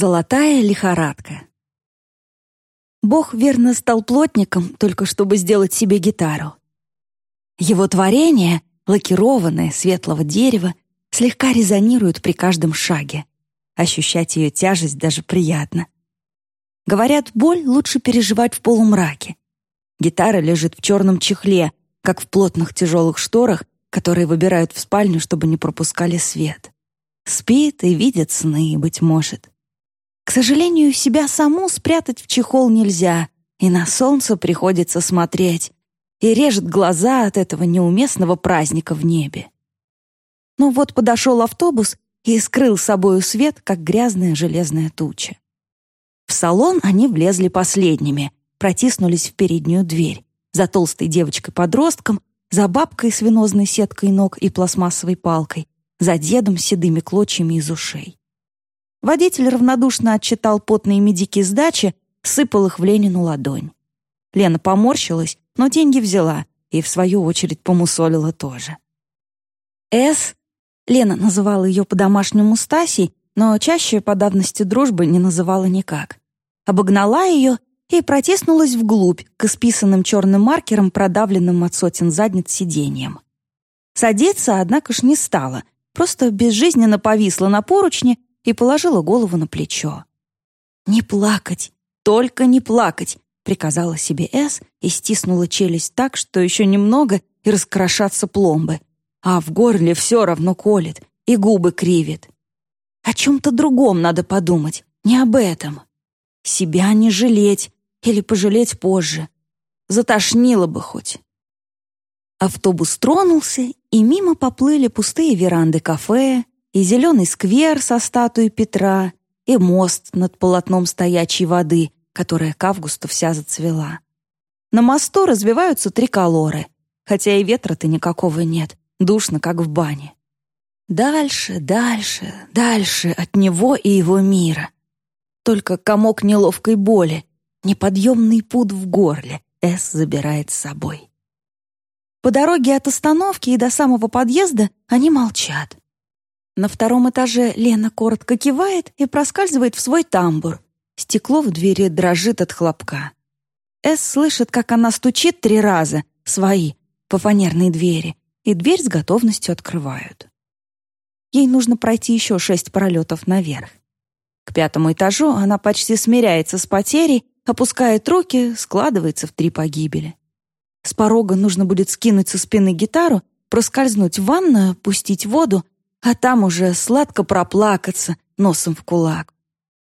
Золотая лихорадка. Бог верно стал плотником, только чтобы сделать себе гитару. Его творение, лакированное, светлого дерева, слегка резонирует при каждом шаге. Ощущать ее тяжесть даже приятно. Говорят, боль лучше переживать в полумраке. Гитара лежит в черном чехле, как в плотных тяжелых шторах, которые выбирают в спальню, чтобы не пропускали свет. Спит и видит сны, быть может. К сожалению, себя саму спрятать в чехол нельзя, и на солнце приходится смотреть, и режет глаза от этого неуместного праздника в небе. Но вот подошел автобус и скрыл собою свет, как грязная железная туча. В салон они влезли последними, протиснулись в переднюю дверь, за толстой девочкой-подростком, за бабкой с венозной сеткой ног и пластмассовой палкой, за дедом с седыми клочьями из ушей. Водитель равнодушно отчитал потные медики сдачи, сыпал их в Ленину ладонь. Лена поморщилась, но деньги взяла и, в свою очередь, помусолила тоже. «С» Лена называла ее по-домашнему Стасей, но чаще по давности дружбы не называла никак. Обогнала ее и протиснулась вглубь к исписанным черным маркером, продавленным от сотен задниц сиденьям. Садиться, однако ж, не стала, просто безжизненно повисла на поручне и положила голову на плечо. «Не плакать, только не плакать», — приказала себе С и стиснула челюсть так, что еще немного и раскрошатся пломбы. А в горле все равно колет и губы кривит. О чем-то другом надо подумать, не об этом. Себя не жалеть или пожалеть позже. Затошнило бы хоть. Автобус тронулся, и мимо поплыли пустые веранды кафе, и зеленый сквер со статуей Петра, и мост над полотном стоячей воды, которая к августу вся зацвела. На мосту развиваются триколоры, хотя и ветра-то никакого нет, душно, как в бане. Дальше, дальше, дальше от него и его мира. Только комок неловкой боли, неподъемный пуд в горле С забирает с собой. По дороге от остановки и до самого подъезда они молчат. На втором этаже Лена коротко кивает и проскальзывает в свой тамбур. Стекло в двери дрожит от хлопка. Эс слышит, как она стучит три раза, свои, по фанерной двери, и дверь с готовностью открывают. Ей нужно пройти еще шесть пролетов наверх. К пятому этажу она почти смиряется с потерей, опускает руки, складывается в три погибели. С порога нужно будет скинуть со спины гитару, проскользнуть в ванную, пустить воду а там уже сладко проплакаться носом в кулак.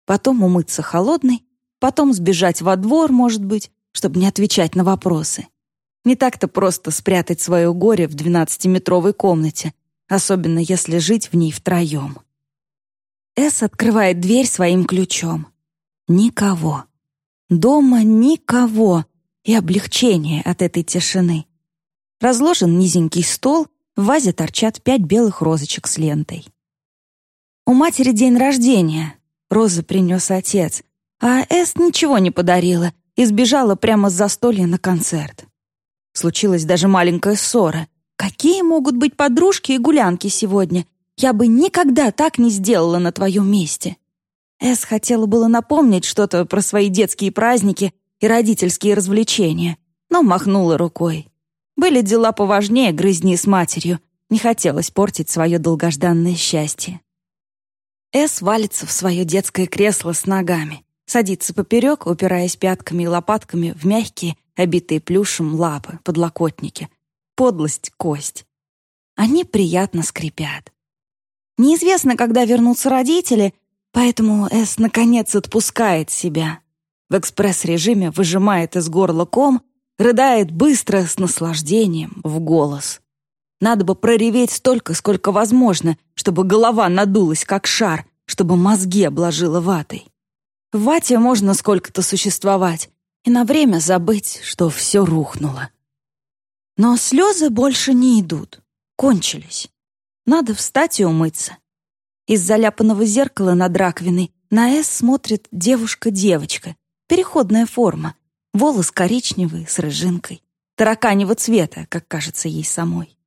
Потом умыться холодной, потом сбежать во двор, может быть, чтобы не отвечать на вопросы. Не так-то просто спрятать свое горе в двенадцатиметровой комнате, особенно если жить в ней втроем. Эс открывает дверь своим ключом. Никого. Дома никого. И облегчение от этой тишины. Разложен низенький стол, в вазе торчат пять белых розочек с лентой. У матери день рождения. Розы принес отец. А Эст ничего не подарила и сбежала прямо с застолья на концерт. Случилась даже маленькая ссора. Какие могут быть подружки и гулянки сегодня? Я бы никогда так не сделала на твоем месте. Эс хотела было напомнить что-то про свои детские праздники и родительские развлечения, но махнула рукой. Были дела поважнее грызни с матерью. Не хотелось портить свое долгожданное счастье. Эс валится в свое детское кресло с ногами, садится поперек, упираясь пятками и лопатками в мягкие, обитые плюшем лапы, подлокотники. Подлость — кость. Они приятно скрипят. Неизвестно, когда вернутся родители, поэтому Эс наконец отпускает себя. В экспресс-режиме выжимает из горла ком Рыдает быстро, с наслаждением, в голос. Надо бы прореветь столько, сколько возможно, чтобы голова надулась, как шар, чтобы мозги обложила ватой. В вате можно сколько-то существовать и на время забыть, что все рухнуло. Но слезы больше не идут, кончились. Надо встать и умыться. Из заляпанного зеркала над раковиной на «С» смотрит девушка-девочка, переходная форма, Волос коричневый, с рыжинкой, тараканевого цвета, как кажется ей самой.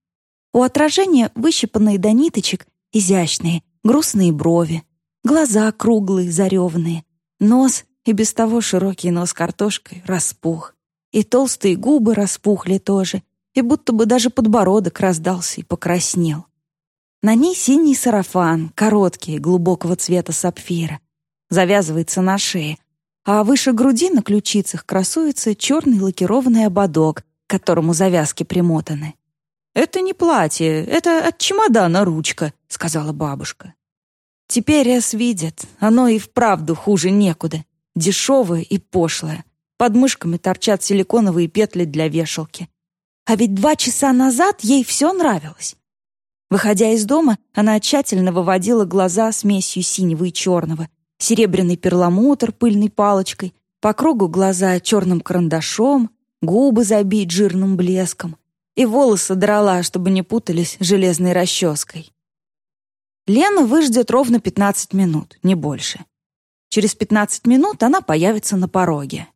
У отражения выщипанные до ниточек, изящные, грустные брови, Глаза круглые, зареванные. Нос, и без того широкий нос картошкой, распух. И толстые губы распухли тоже, и будто бы даже подбородок раздался и покраснел. На ней синий сарафан, короткий, глубокого цвета сапфира. Завязывается на шее, а выше груди на ключицах красуется черный лакированный ободок, к которому завязки примотаны. «Это не платье, это от чемодана ручка», — сказала бабушка. Теперь Эс видит, оно и вправду хуже некуда. Дешевое и пошлое. Под мышками торчат силиконовые петли для вешалки. А ведь два часа назад ей все нравилось. Выходя из дома, она тщательно выводила глаза смесью синего и черного, серебряный перламутр пыльной палочкой, по кругу глаза черным карандашом, губы забить жирным блеском, и волосы драла, чтобы не путались железной расческой. Лена выждет ровно 15 минут, не больше. Через 15 минут она появится на пороге.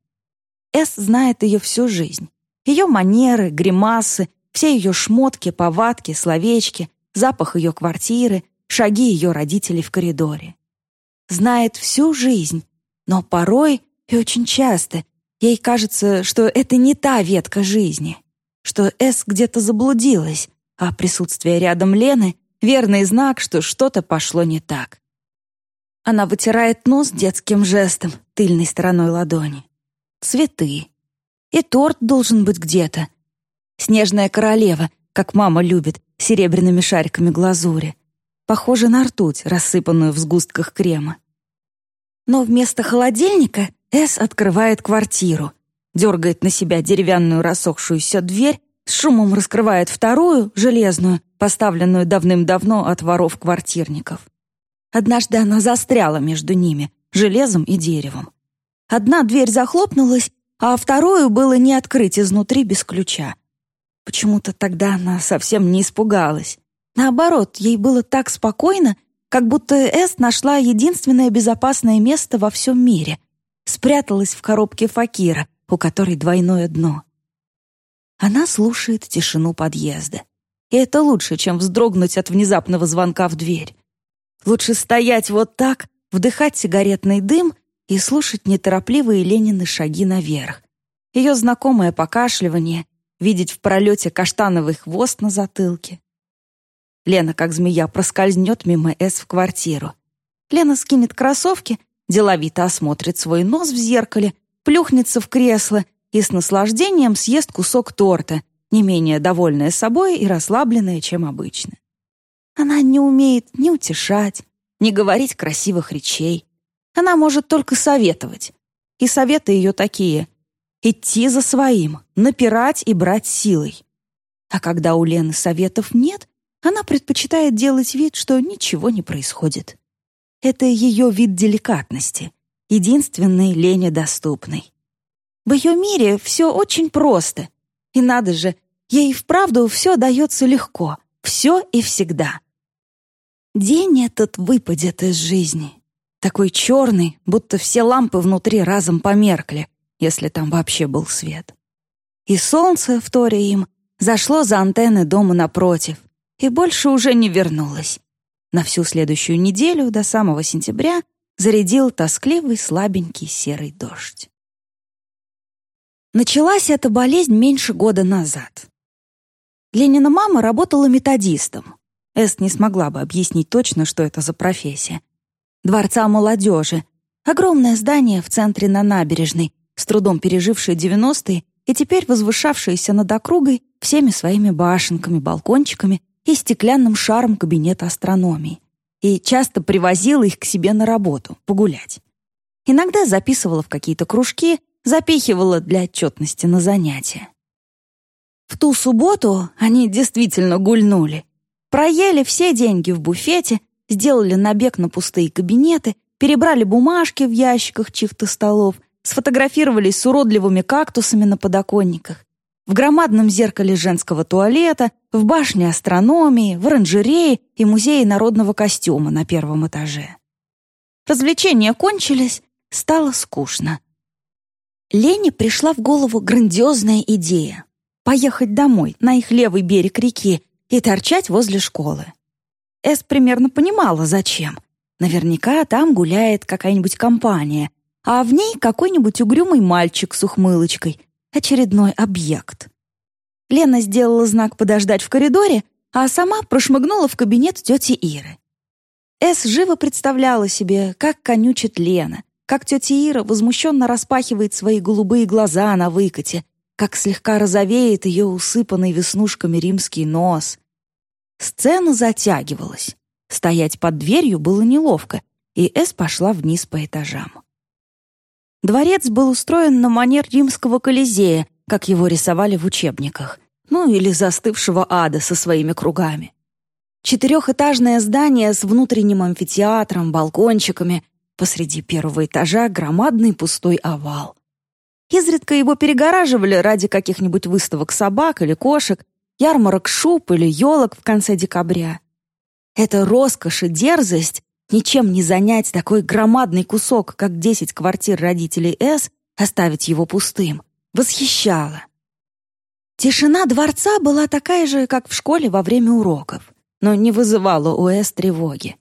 Эс знает ее всю жизнь. Ее манеры, гримасы, все ее шмотки, повадки, словечки, запах ее квартиры, шаги ее родителей в коридоре знает всю жизнь, но порой и очень часто ей кажется, что это не та ветка жизни, что С где-то заблудилась, а присутствие рядом Лены — верный знак, что что-то пошло не так. Она вытирает нос детским жестом, тыльной стороной ладони. Цветы. И торт должен быть где-то. Снежная королева, как мама любит, серебряными шариками глазури похоже на ртуть, рассыпанную в сгустках крема. Но вместо холодильника Эс открывает квартиру, дергает на себя деревянную рассохшуюся дверь, с шумом раскрывает вторую, железную, поставленную давным-давно от воров-квартирников. Однажды она застряла между ними, железом и деревом. Одна дверь захлопнулась, а вторую было не открыть изнутри без ключа. Почему-то тогда она совсем не испугалась. Наоборот, ей было так спокойно, как будто Эс нашла единственное безопасное место во всем мире. Спряталась в коробке факира, у которой двойное дно. Она слушает тишину подъезда. И это лучше, чем вздрогнуть от внезапного звонка в дверь. Лучше стоять вот так, вдыхать сигаретный дым и слушать неторопливые Ленины шаги наверх. Ее знакомое покашливание, видеть в пролете каштановый хвост на затылке. Лена, как змея, проскользнет мимо С в квартиру. Лена скинет кроссовки, деловито осмотрит свой нос в зеркале, плюхнется в кресло и с наслаждением съест кусок торта, не менее довольная собой и расслабленная, чем обычно. Она не умеет ни утешать, ни говорить красивых речей. Она может только советовать. И советы ее такие — идти за своим, напирать и брать силой. А когда у Лены советов нет, она предпочитает делать вид, что ничего не происходит. Это ее вид деликатности, единственный Лене доступный. В ее мире все очень просто. И надо же, ей вправду все дается легко, все и всегда. День этот выпадет из жизни. Такой черный, будто все лампы внутри разом померкли, если там вообще был свет. И солнце, вторя им, зашло за антенны дома напротив, и больше уже не вернулась. На всю следующую неделю до самого сентября зарядил тоскливый слабенький серый дождь. Началась эта болезнь меньше года назад. Ленина мама работала методистом. Эст не смогла бы объяснить точно, что это за профессия. Дворца молодежи. Огромное здание в центре на набережной, с трудом пережившее 90-е и теперь возвышавшееся над округой всеми своими башенками, балкончиками и стеклянным шаром кабинета астрономии и часто привозила их к себе на работу, погулять. Иногда записывала в какие-то кружки, запихивала для отчетности на занятия. В ту субботу они действительно гульнули. Проели все деньги в буфете, сделали набег на пустые кабинеты, перебрали бумажки в ящиках чьих-то столов, сфотографировались с уродливыми кактусами на подоконниках, в громадном зеркале женского туалета, в башне астрономии, в оранжерее и музее народного костюма на первом этаже. Развлечения кончились, стало скучно. Лене пришла в голову грандиозная идея — поехать домой, на их левый берег реки, и торчать возле школы. Эс примерно понимала, зачем. Наверняка там гуляет какая-нибудь компания, а в ней какой-нибудь угрюмый мальчик с ухмылочкой, очередной объект. Лена сделала знак подождать в коридоре, а сама прошмыгнула в кабинет тети Иры. Эс живо представляла себе, как конючит Лена, как тетя Ира возмущенно распахивает свои голубые глаза на выкате, как слегка розовеет ее усыпанный веснушками римский нос. Сцена затягивалась. Стоять под дверью было неловко, и Эс пошла вниз по этажам. Дворец был устроен на манер римского колизея, как его рисовали в учебниках, ну или застывшего ада со своими кругами. Четырехэтажное здание с внутренним амфитеатром, балкончиками, посреди первого этажа громадный пустой овал. Изредка его перегораживали ради каких-нибудь выставок собак или кошек, ярмарок шуб или елок в конце декабря. Это роскошь и дерзость ничем не занять такой громадный кусок, как десять квартир родителей С, оставить его пустым, восхищала. Тишина дворца была такая же, как в школе во время уроков, но не вызывала у С тревоги.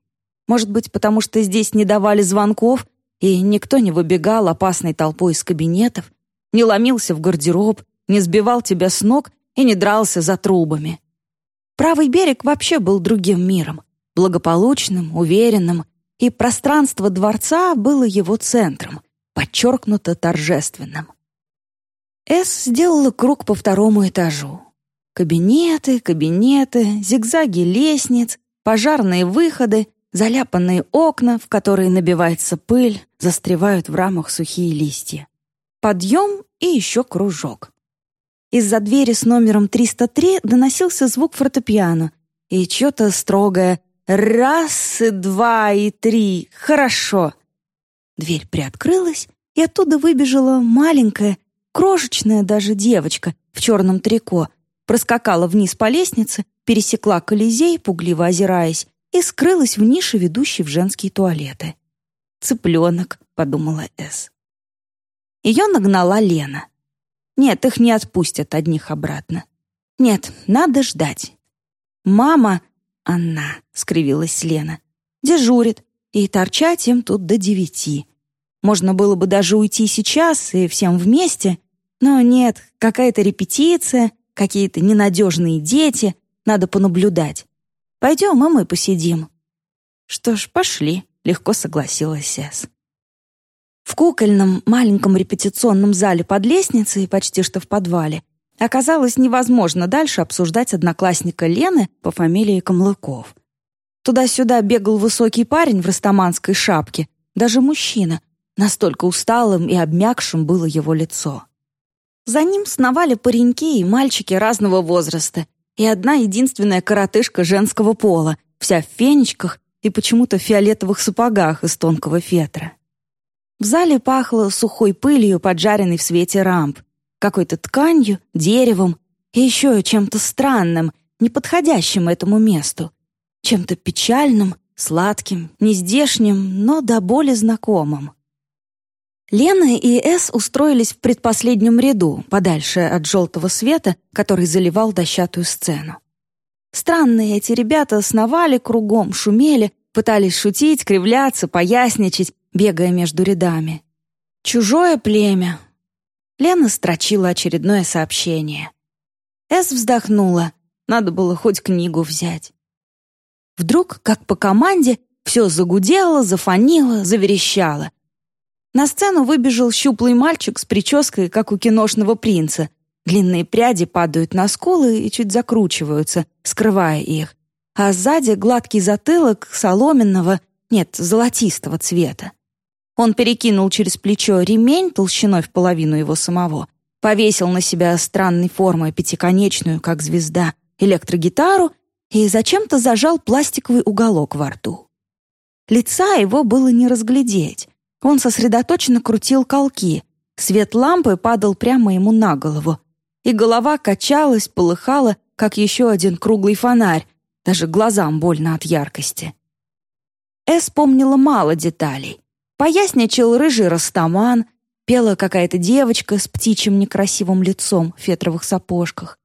Может быть, потому что здесь не давали звонков, и никто не выбегал опасной толпой из кабинетов, не ломился в гардероб, не сбивал тебя с ног и не дрался за трубами. Правый берег вообще был другим миром, благополучным, уверенным, и пространство дворца было его центром, подчеркнуто торжественным. Эс сделала круг по второму этажу. Кабинеты, кабинеты, зигзаги лестниц, пожарные выходы, заляпанные окна, в которые набивается пыль, застревают в рамах сухие листья. Подъем и еще кружок. Из-за двери с номером 303 доносился звук фортепиано и что-то строгое «Раз, и два, и три, хорошо!» Дверь приоткрылась, и оттуда выбежала маленькая, Крошечная даже девочка в черном трико проскакала вниз по лестнице, пересекла Колизей, пугливо озираясь, и скрылась в нише, ведущей в женские туалеты. «Цыпленок», — подумала Эс. Ее нагнала Лена. Нет, их не отпустят одних обратно. Нет, надо ждать. «Мама...» — она, — скривилась Лена. «Дежурит, и торчать им тут до девяти. Можно было бы даже уйти сейчас и всем вместе, но нет, какая-то репетиция, какие-то ненадежные дети, надо понаблюдать. Пойдем, и мы посидим». «Что ж, пошли», — легко согласилась Сес. В кукольном маленьком репетиционном зале под лестницей, почти что в подвале, оказалось невозможно дальше обсуждать одноклассника Лены по фамилии Камлыков. Туда-сюда бегал высокий парень в растаманской шапке, даже мужчина, настолько усталым и обмякшим было его лицо. За ним сновали пареньки и мальчики разного возраста, и одна единственная коротышка женского пола, вся в фенечках и почему-то в фиолетовых сапогах из тонкого фетра. В зале пахло сухой пылью, поджаренной в свете рамп, какой-то тканью, деревом и еще чем-то странным, неподходящим этому месту, чем-то печальным, сладким, нездешним, но до боли знакомым. Лена и Эс устроились в предпоследнем ряду, подальше от желтого света, который заливал дощатую сцену. Странные эти ребята сновали кругом, шумели, пытались шутить, кривляться, поясничать, бегая между рядами. «Чужое племя». Лена строчила очередное сообщение. Эс вздохнула. Надо было хоть книгу взять. Вдруг, как по команде, все загудело, зафонило, заверещало. На сцену выбежал щуплый мальчик с прической, как у киношного принца. Длинные пряди падают на скулы и чуть закручиваются, скрывая их. А сзади гладкий затылок соломенного, нет, золотистого цвета. Он перекинул через плечо ремень толщиной в половину его самого, повесил на себя странной формы пятиконечную, как звезда, электрогитару и зачем-то зажал пластиковый уголок во рту. Лица его было не разглядеть. Он сосредоточенно крутил колки. Свет лампы падал прямо ему на голову. И голова качалась, полыхала, как еще один круглый фонарь. Даже глазам больно от яркости. Эс помнила мало деталей. Поясничал рыжий растаман, пела какая-то девочка с птичьим некрасивым лицом в фетровых сапожках.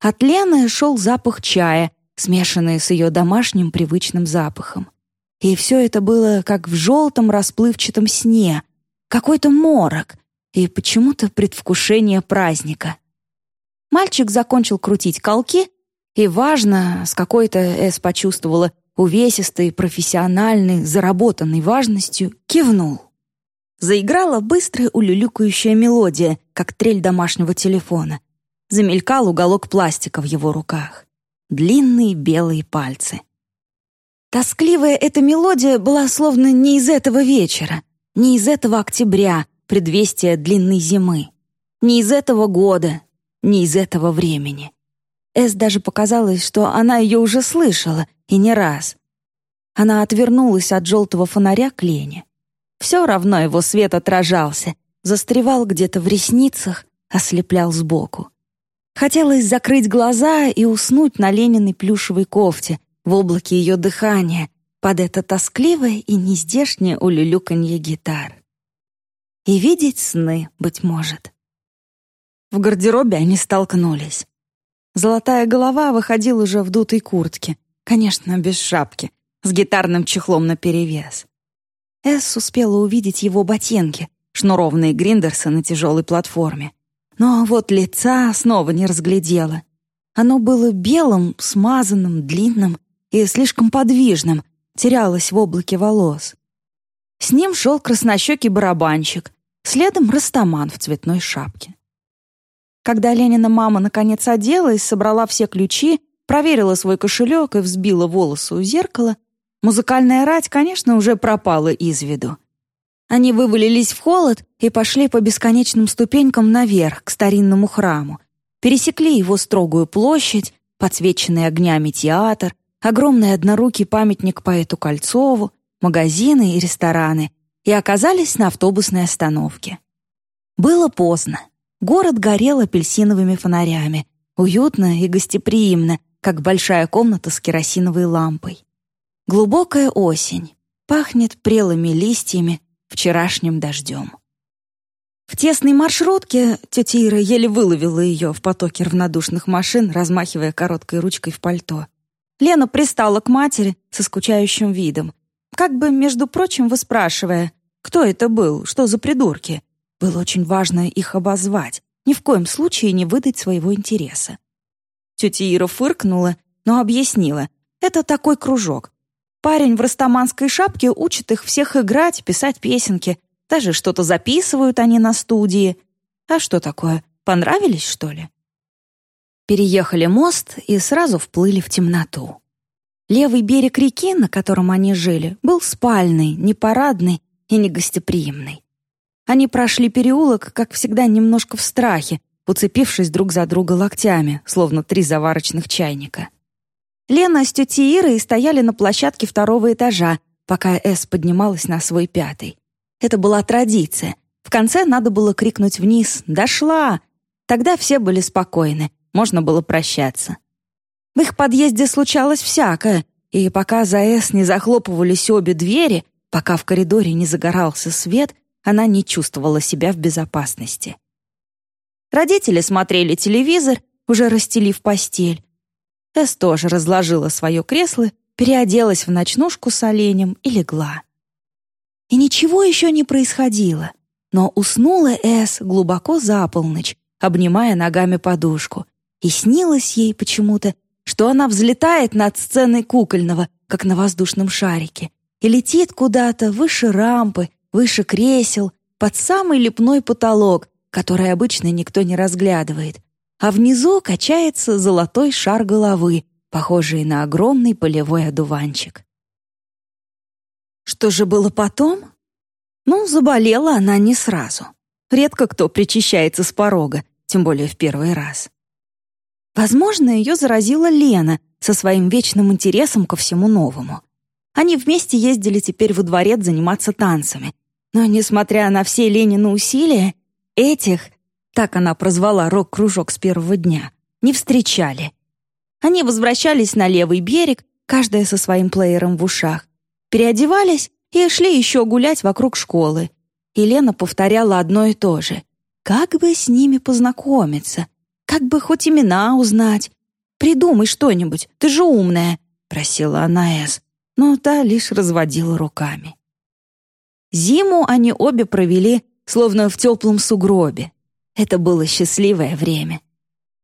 От Лены шел запах чая, смешанный с ее домашним привычным запахом. и все это было как в желтом расплывчатом сне, какой-то морок и почему-то предвкушение праздника. Мальчик закончил крутить колки, и, важно, с какой-то Эс почувствовала увесистой, профессиональной, заработанной важностью, кивнул. Заиграла быстрая улюлюкающая мелодия, как трель домашнего телефона. Замелькал уголок пластика в его руках. Длинные белые пальцы. Тоскливая эта мелодия была словно не из этого вечера, не из этого октября, предвестия длинной зимы, не из этого года, не из этого времени. Эс даже показалось, что она ее уже слышала, и не раз. Она отвернулась от желтого фонаря к Лене. Все равно его свет отражался, застревал где-то в ресницах, ослеплял сбоку. Хотелось закрыть глаза и уснуть на Лениной плюшевой кофте, в облаке ее дыхания, под это тоскливое и нездешнее улюлюканье гитар. И видеть сны, быть может. В гардеробе они столкнулись. Золотая голова выходила уже в дутой куртке, конечно, без шапки, с гитарным чехлом наперевес. Эс успела увидеть его ботинки, шнурованные гриндерсы на тяжелой платформе. Но вот лица снова не разглядела. Оно было белым, смазанным, длинным и слишком подвижным, терялось в облаке волос. С ним шел краснощекий барабанщик, следом растаман в цветной шапке. Когда Ленина мама наконец оделась, собрала все ключи, проверила свой кошелек и взбила волосы у зеркала, Музыкальная рать, конечно, уже пропала из виду. Они вывалились в холод и пошли по бесконечным ступенькам наверх, к старинному храму. Пересекли его строгую площадь, подсвеченный огнями театр, огромный однорукий памятник поэту Кольцову, магазины и рестораны, и оказались на автобусной остановке. Было поздно. Город горел апельсиновыми фонарями, уютно и гостеприимно, как большая комната с керосиновой лампой. Глубокая осень. Пахнет прелыми листьями, вчерашним дождем. В тесной маршрутке тетя Ира еле выловила ее в потоке равнодушных машин, размахивая короткой ручкой в пальто. Лена пристала к матери со скучающим видом, как бы, между прочим, выспрашивая, кто это был, что за придурки. Было очень важно их обозвать, ни в коем случае не выдать своего интереса. Тетя Ира фыркнула, но объяснила. Это такой кружок. Парень в растаманской шапке учит их всех играть, писать песенки. Даже что-то записывают они на студии. А что такое? Понравились, что ли? Переехали мост и сразу вплыли в темноту. Левый берег реки, на котором они жили, был спальный, не парадный и не гостеприимный. Они прошли переулок, как всегда, немножко в страхе, уцепившись друг за друга локтями, словно три заварочных чайника. Лена с тетей Ирой стояли на площадке второго этажа, пока Эс поднималась на свой пятый. Это была традиция. В конце надо было крикнуть вниз «Дошла!». Тогда все были спокойны, можно было прощаться. В их подъезде случалось всякое, и пока за Эс не захлопывались обе двери, пока в коридоре не загорался свет, она не чувствовала себя в безопасности. Родители смотрели телевизор, уже расстелив постель, Эс тоже разложила свое кресло, переоделась в ночнушку с оленем и легла. И ничего еще не происходило, но уснула Эс глубоко за полночь, обнимая ногами подушку, и снилось ей почему-то, что она взлетает над сценой кукольного, как на воздушном шарике, и летит куда-то выше рампы, выше кресел, под самый лепной потолок, который обычно никто не разглядывает, а внизу качается золотой шар головы, похожий на огромный полевой одуванчик. Что же было потом? Ну, заболела она не сразу. Редко кто причащается с порога, тем более в первый раз. Возможно, ее заразила Лена со своим вечным интересом ко всему новому. Они вместе ездили теперь во дворец заниматься танцами. Но, несмотря на все Ленины усилия, этих так она прозвала рок-кружок с первого дня, не встречали. Они возвращались на левый берег, каждая со своим плеером в ушах, переодевались и шли еще гулять вокруг школы. И повторяла одно и то же. «Как бы с ними познакомиться? Как бы хоть имена узнать? Придумай что-нибудь, ты же умная», — просила она Эс. но та лишь разводила руками. Зиму они обе провели, словно в теплом сугробе. Это было счастливое время.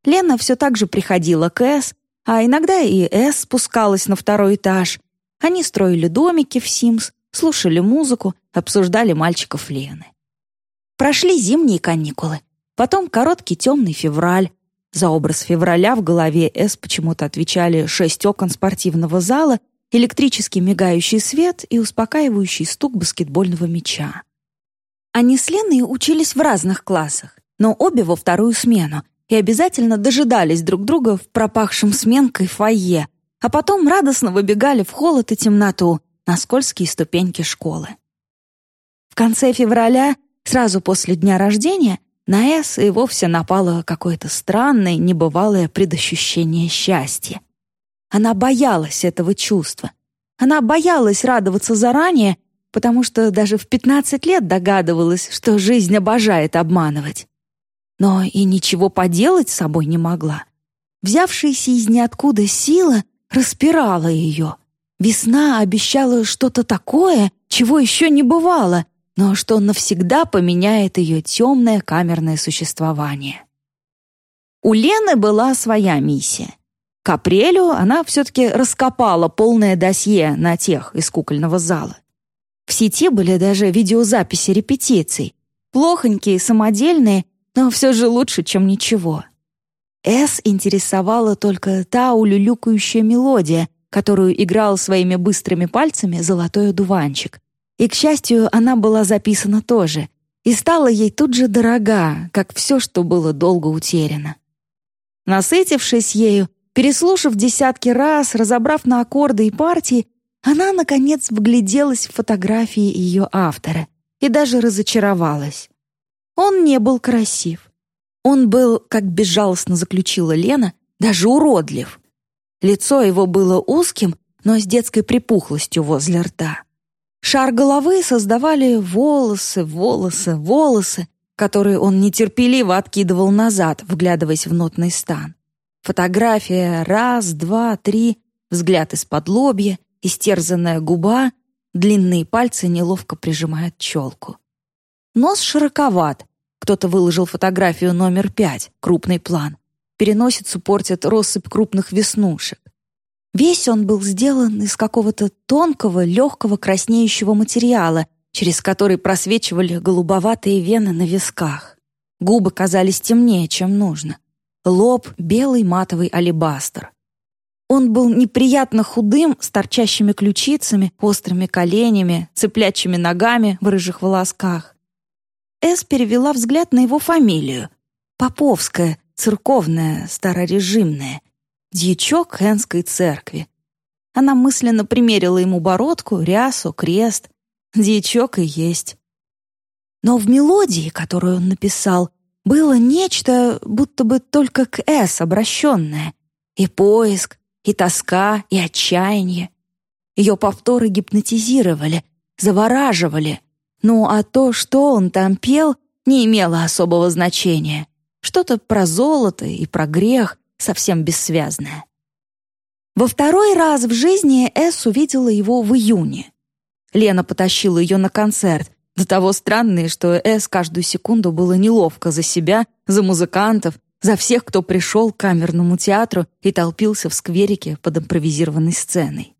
Лена все так же приходила к Эс, а иногда и Эс спускалась на второй этаж. Они строили домики в Симс, слушали музыку, обсуждали мальчиков Лены. Прошли зимние каникулы, потом короткий темный февраль. За образ февраля в голове Эс почему-то отвечали шесть окон спортивного зала, электрический мигающий свет и успокаивающий стук баскетбольного мяча. Они с Леной учились в разных классах, но обе во вторую смену, и обязательно дожидались друг друга в пропахшем сменкой фойе, а потом радостно выбегали в холод и темноту на скользкие ступеньки школы. В конце февраля Сразу после дня рождения на Эс и вовсе напало какое-то странное, небывалое предощущение счастья. Она боялась этого чувства. Она боялась радоваться заранее, потому что даже в 15 лет догадывалась, что жизнь обожает обманывать. Но и ничего поделать с собой не могла. Взявшаяся из ниоткуда сила распирала ее. Весна обещала что-то такое, чего еще не бывало, но что навсегда поменяет ее темное камерное существование. У Лены была своя миссия. К апрелю она все-таки раскопала полное досье на тех из кукольного зала. В сети были даже видеозаписи репетиций. Плохонькие, самодельные, но все же лучше, чем ничего. С интересовала только та улюлюкающая мелодия, которую играл своими быстрыми пальцами золотой одуванчик. И, к счастью, она была записана тоже, и стала ей тут же дорога, как все, что было долго утеряно. Насытившись ею, переслушав десятки раз, разобрав на аккорды и партии, она, наконец, вгляделась в фотографии ее автора и даже разочаровалась. Он не был красив. Он был, как безжалостно заключила Лена, даже уродлив. Лицо его было узким, но с детской припухлостью возле рта. Шар головы создавали волосы, волосы, волосы, которые он нетерпеливо откидывал назад, вглядываясь в нотный стан. Фотография раз, два, три, взгляд из-под лобья, истерзанная губа, длинные пальцы неловко прижимают челку. Нос широковат. Кто-то выложил фотографию номер пять, крупный план. Переносицу портит россыпь крупных веснушек. Весь он был сделан из какого-то тонкого, легкого краснеющего материала, через который просвечивали голубоватые вены на висках. Губы казались темнее, чем нужно. Лоб — белый матовый алебастр. Он был неприятно худым, с торчащими ключицами, острыми коленями, цыплячьими ногами в рыжих волосках. Эс перевела взгляд на его фамилию. Поповская, церковная, старорежимная — дьячок Хенской церкви. Она мысленно примерила ему бородку, рясу, крест. Дьячок и есть. Но в мелодии, которую он написал, было нечто, будто бы только к «С» обращенное. И поиск, и тоска, и отчаяние. Ее повторы гипнотизировали, завораживали. Ну а то, что он там пел, не имело особого значения. Что-то про золото и про грех, совсем бессвязная. Во второй раз в жизни Эс увидела его в июне. Лена потащила ее на концерт, до того странный, что Эс каждую секунду было неловко за себя, за музыкантов, за всех, кто пришел к камерному театру и толпился в скверике под импровизированной сценой.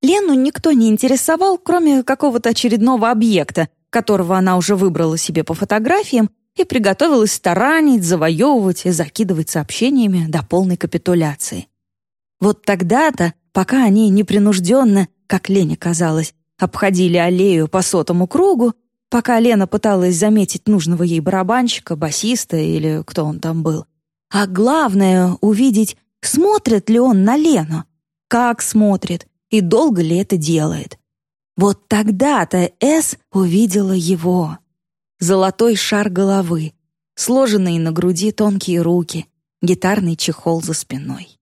Лену никто не интересовал, кроме какого-то очередного объекта, которого она уже выбрала себе по фотографиям и приготовилась старанить, завоевывать и закидывать сообщениями до полной капитуляции. Вот тогда-то, пока они непринужденно, как Лене казалось, обходили аллею по сотому кругу, пока Лена пыталась заметить нужного ей барабанщика, басиста или кто он там был, а главное — увидеть, смотрит ли он на Лену, как смотрит и долго ли это делает. Вот тогда-то С увидела его золотой шар головы, сложенные на груди тонкие руки, гитарный чехол за спиной.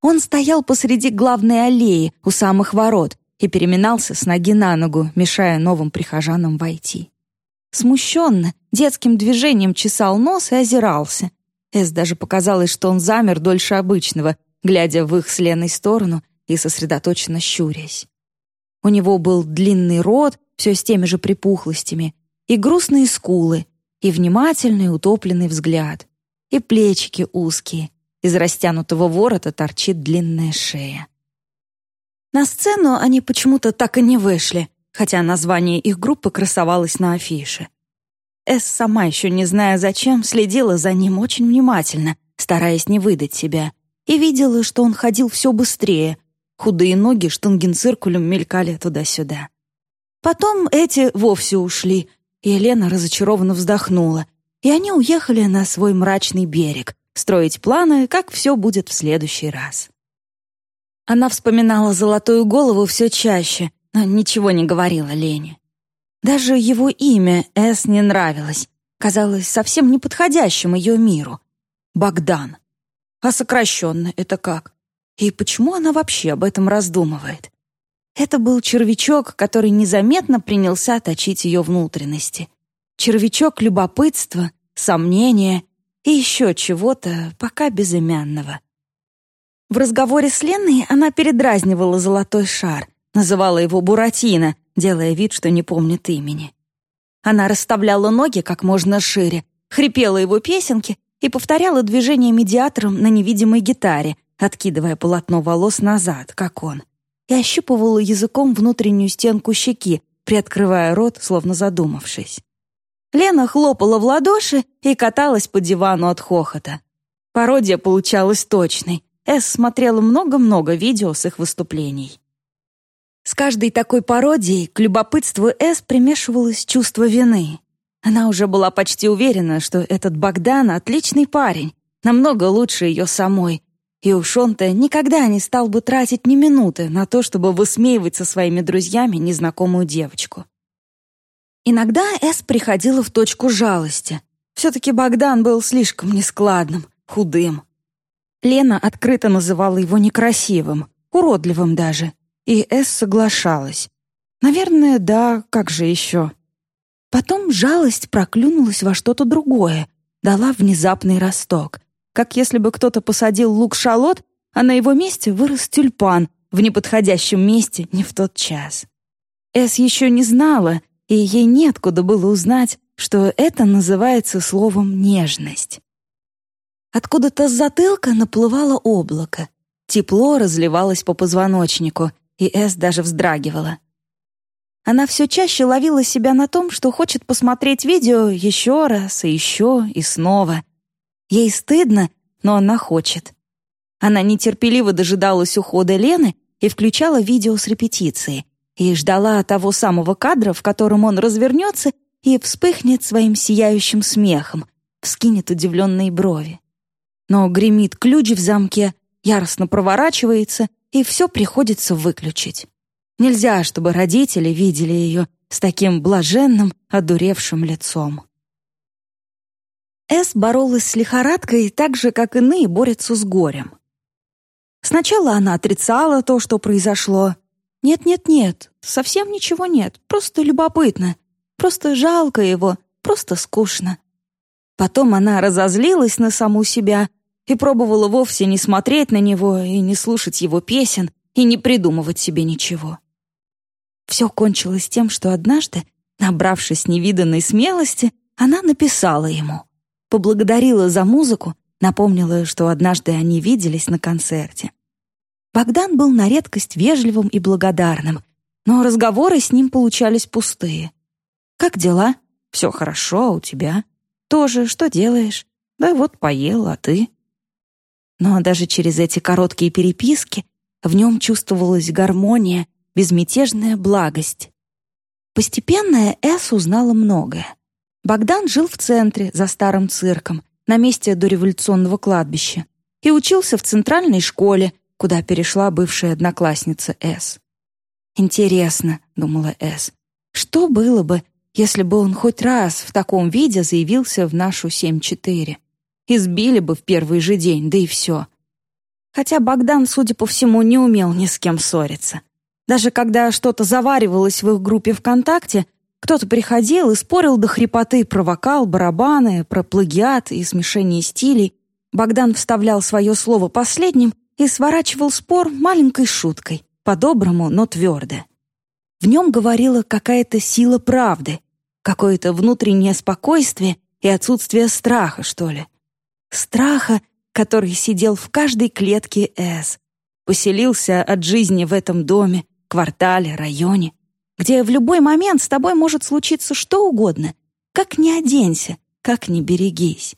Он стоял посреди главной аллеи у самых ворот и переминался с ноги на ногу, мешая новым прихожанам войти. Смущенно, детским движением чесал нос и озирался. Эс даже показалось, что он замер дольше обычного, глядя в их с Леной сторону и сосредоточенно щурясь. У него был длинный рот, все с теми же припухлостями, и грустные скулы, и внимательный утопленный взгляд, и плечики узкие, из растянутого ворота торчит длинная шея. На сцену они почему-то так и не вышли, хотя название их группы красовалось на афише. Эс, сама еще не зная зачем, следила за ним очень внимательно, стараясь не выдать себя, и видела, что он ходил все быстрее. Худые ноги штангенциркулем мелькали туда-сюда. Потом эти вовсе ушли, и Елена разочарованно вздохнула, и они уехали на свой мрачный берег, строить планы, как все будет в следующий раз. Она вспоминала золотую голову все чаще, но ничего не говорила Лене. Даже его имя Эс не нравилось, казалось совсем неподходящим ее миру. Богдан. А сокращенно это как? И почему она вообще об этом раздумывает? Это был червячок, который незаметно принялся точить ее внутренности. Червячок любопытства, сомнения и еще чего-то пока безымянного. В разговоре с Леной она передразнивала золотой шар, называла его Буратино, делая вид, что не помнит имени. Она расставляла ноги как можно шире, хрипела его песенки и повторяла движение медиатором на невидимой гитаре, откидывая полотно волос назад, как он, и ощупывала языком внутреннюю стенку щеки, приоткрывая рот, словно задумавшись. Лена хлопала в ладоши и каталась по дивану от хохота. Пародия получалась точной. Эс смотрела много-много видео с их выступлений. С каждой такой пародией к любопытству Эс примешивалось чувство вины. Она уже была почти уверена, что этот Богдан — отличный парень, намного лучше ее самой, и уж он-то никогда не стал бы тратить ни минуты на то, чтобы высмеивать со своими друзьями незнакомую девочку. Иногда Эс приходила в точку жалости. Все-таки Богдан был слишком нескладным, худым. Лена открыто называла его некрасивым, уродливым даже — и Эс соглашалась. Наверное, да, как же еще? Потом жалость проклюнулась во что-то другое, дала внезапный росток. Как если бы кто-то посадил лук-шалот, а на его месте вырос тюльпан в неподходящем месте не в тот час. Эс еще не знала, и ей неоткуда было узнать, что это называется словом «нежность». Откуда-то с затылка наплывало облако. Тепло разливалось по позвоночнику, и Эс даже вздрагивала. Она все чаще ловила себя на том, что хочет посмотреть видео еще раз и еще и снова. Ей стыдно, но она хочет. Она нетерпеливо дожидалась ухода Лены и включала видео с репетиции и ждала того самого кадра, в котором он развернется и вспыхнет своим сияющим смехом, вскинет удивленные брови. Но гремит ключ в замке, яростно проворачивается — и все приходится выключить. Нельзя, чтобы родители видели ее с таким блаженным, одуревшим лицом. Эс боролась с лихорадкой так же, как иные борются с горем. Сначала она отрицала то, что произошло. «Нет-нет-нет, совсем ничего нет, просто любопытно, просто жалко его, просто скучно». Потом она разозлилась на саму себя — и пробовала вовсе не смотреть на него и не слушать его песен и не придумывать себе ничего. Все кончилось тем, что однажды, набравшись невиданной смелости, она написала ему, поблагодарила за музыку, напомнила, что однажды они виделись на концерте. Богдан был на редкость вежливым и благодарным, но разговоры с ним получались пустые. «Как дела? Все хорошо, а у тебя? Тоже, что делаешь? Да вот поел, а ты?» Но даже через эти короткие переписки в нем чувствовалась гармония, безмятежная благость. Постепенно Эс узнала многое. Богдан жил в центре, за старым цирком, на месте дореволюционного кладбища, и учился в центральной школе, куда перешла бывшая одноклассница Эс. «Интересно», — думала Эс, — «что было бы, если бы он хоть раз в таком виде заявился в нашу 7-4? Избили бы в первый же день, да и все. Хотя Богдан, судя по всему, не умел ни с кем ссориться. Даже когда что-то заваривалось в их группе ВКонтакте, кто-то приходил и спорил до хрипоты про вокал, барабаны, про плагиат и смешение стилей. Богдан вставлял свое слово последним и сворачивал спор маленькой шуткой, по-доброму, но твердо. В нем говорила какая-то сила правды, какое-то внутреннее спокойствие и отсутствие страха, что ли. Страха, который сидел в каждой клетке С, поселился от жизни в этом доме, квартале, районе, где в любой момент с тобой может случиться что угодно, как ни оденься, как ни берегись.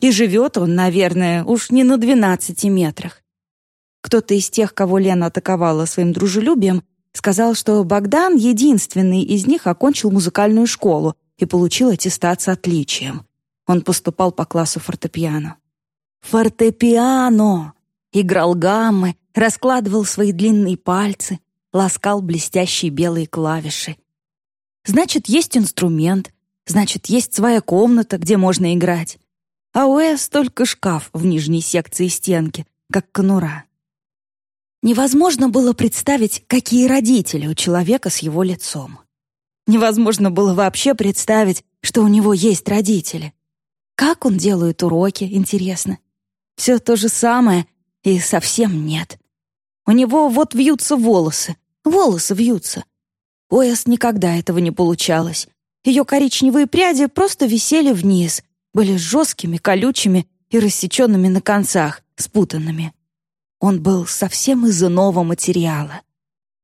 И живет он, наверное, уж не на двенадцати метрах. Кто-то из тех, кого Лена атаковала своим дружелюбием, сказал, что Богдан единственный из них окончил музыкальную школу и получил аттестат с отличием. Он поступал по классу фортепиано. Фортепиано! Играл гаммы, раскладывал свои длинные пальцы, ласкал блестящие белые клавиши. Значит, есть инструмент, значит, есть своя комната, где можно играть. А у Эс только шкаф в нижней секции стенки, как конура. Невозможно было представить, какие родители у человека с его лицом. Невозможно было вообще представить, что у него есть родители. Как он делает уроки, интересно. Все то же самое и совсем нет. У него вот вьются волосы, волосы вьются. У никогда этого не получалось. Ее коричневые пряди просто висели вниз, были жесткими, колючими и рассеченными на концах, спутанными. Он был совсем из иного материала.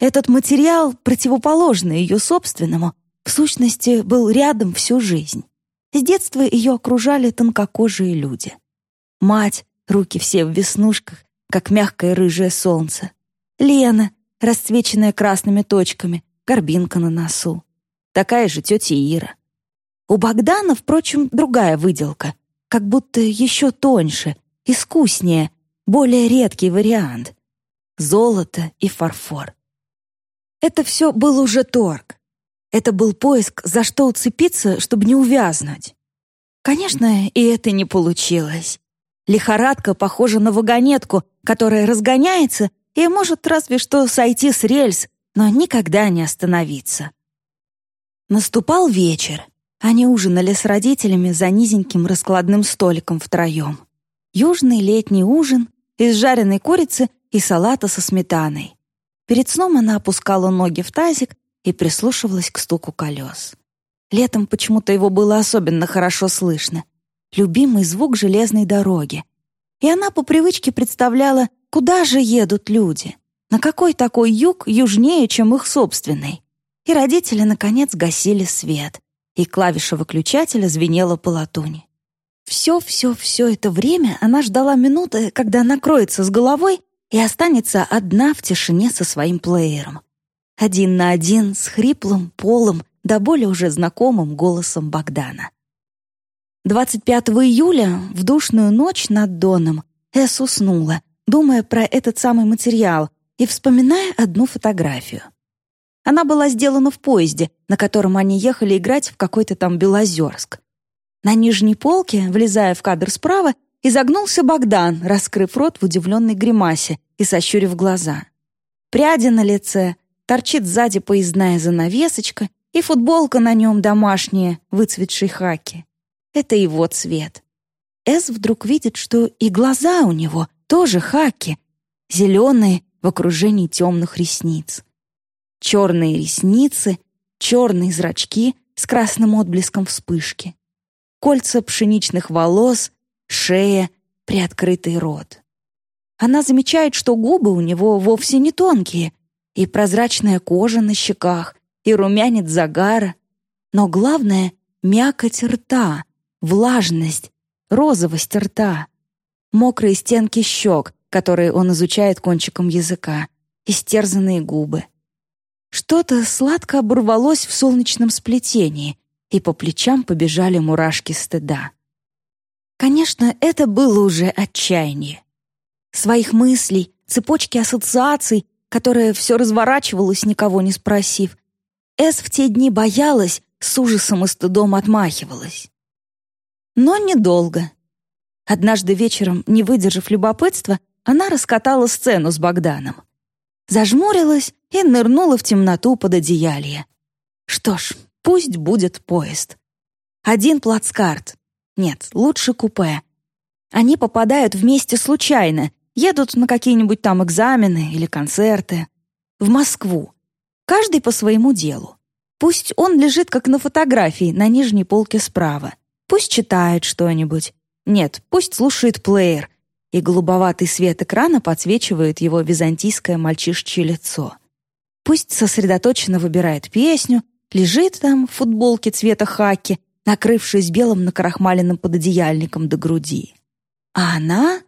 Этот материал, противоположный ее собственному, в сущности, был рядом всю жизнь. С детства ее окружали тонкокожие люди. Мать, руки все в веснушках, как мягкое рыжее солнце. Лена, расцвеченная красными точками, горбинка на носу. Такая же тетя Ира. У Богдана, впрочем, другая выделка, как будто еще тоньше, искуснее, более редкий вариант. Золото и фарфор. Это все был уже торг. Это был поиск, за что уцепиться, чтобы не увязнуть. Конечно, и это не получилось. Лихорадка похожа на вагонетку, которая разгоняется и может разве что сойти с рельс, но никогда не остановиться. Наступал вечер. Они ужинали с родителями за низеньким раскладным столиком втроем. Южный летний ужин из жареной курицы и салата со сметаной. Перед сном она опускала ноги в тазик и прислушивалась к стуку колес. Летом почему-то его было особенно хорошо слышно. Любимый звук железной дороги. И она по привычке представляла, куда же едут люди, на какой такой юг южнее, чем их собственный. И родители, наконец, гасили свет, и клавиша выключателя звенела по латуни. Все-все-все это время она ждала минуты, когда накроется с головой и останется одна в тишине со своим плеером. Один на один с хриплым, полым, до боли уже знакомым голосом Богдана. 25 июля, в душную ночь над Доном, Эс уснула, думая про этот самый материал и вспоминая одну фотографию. Она была сделана в поезде, на котором они ехали играть в какой-то там Белозерск. На нижней полке, влезая в кадр справа, изогнулся Богдан, раскрыв рот в удивленной гримасе и сощурив глаза. Пряди на лице, торчит сзади поездная занавесочка и футболка на нем домашняя, выцветшей хаки. Это его цвет. Эс вдруг видит, что и глаза у него тоже хаки, зеленые в окружении темных ресниц. Черные ресницы, черные зрачки с красным отблеском вспышки кольца пшеничных волос, шея, приоткрытый рот. Она замечает, что губы у него вовсе не тонкие, и прозрачная кожа на щеках, и румянец загара, но главное — мякоть рта, влажность, розовость рта, мокрые стенки щек, которые он изучает кончиком языка, истерзанные губы. Что-то сладко оборвалось в солнечном сплетении, и по плечам побежали мурашки стыда. Конечно, это было уже отчаяние. Своих мыслей, цепочки ассоциаций, которая все разворачивалась, никого не спросив. Эс в те дни боялась, с ужасом и стыдом отмахивалась. Но недолго. Однажды вечером, не выдержав любопытства, она раскатала сцену с Богданом. Зажмурилась и нырнула в темноту под одеялье. Что ж, Пусть будет поезд. Один плацкарт. Нет, лучше купе. Они попадают вместе случайно, Едут на какие-нибудь там экзамены или концерты. В Москву. Каждый по своему делу. Пусть он лежит, как на фотографии, на нижней полке справа. Пусть читает что-нибудь. Нет, пусть слушает плеер. И голубоватый свет экрана подсвечивает его византийское мальчишечье лицо. Пусть сосредоточенно выбирает песню, лежит там в футболке цвета хаки, накрывшись белым накрахмаленным пододеяльником до груди. А она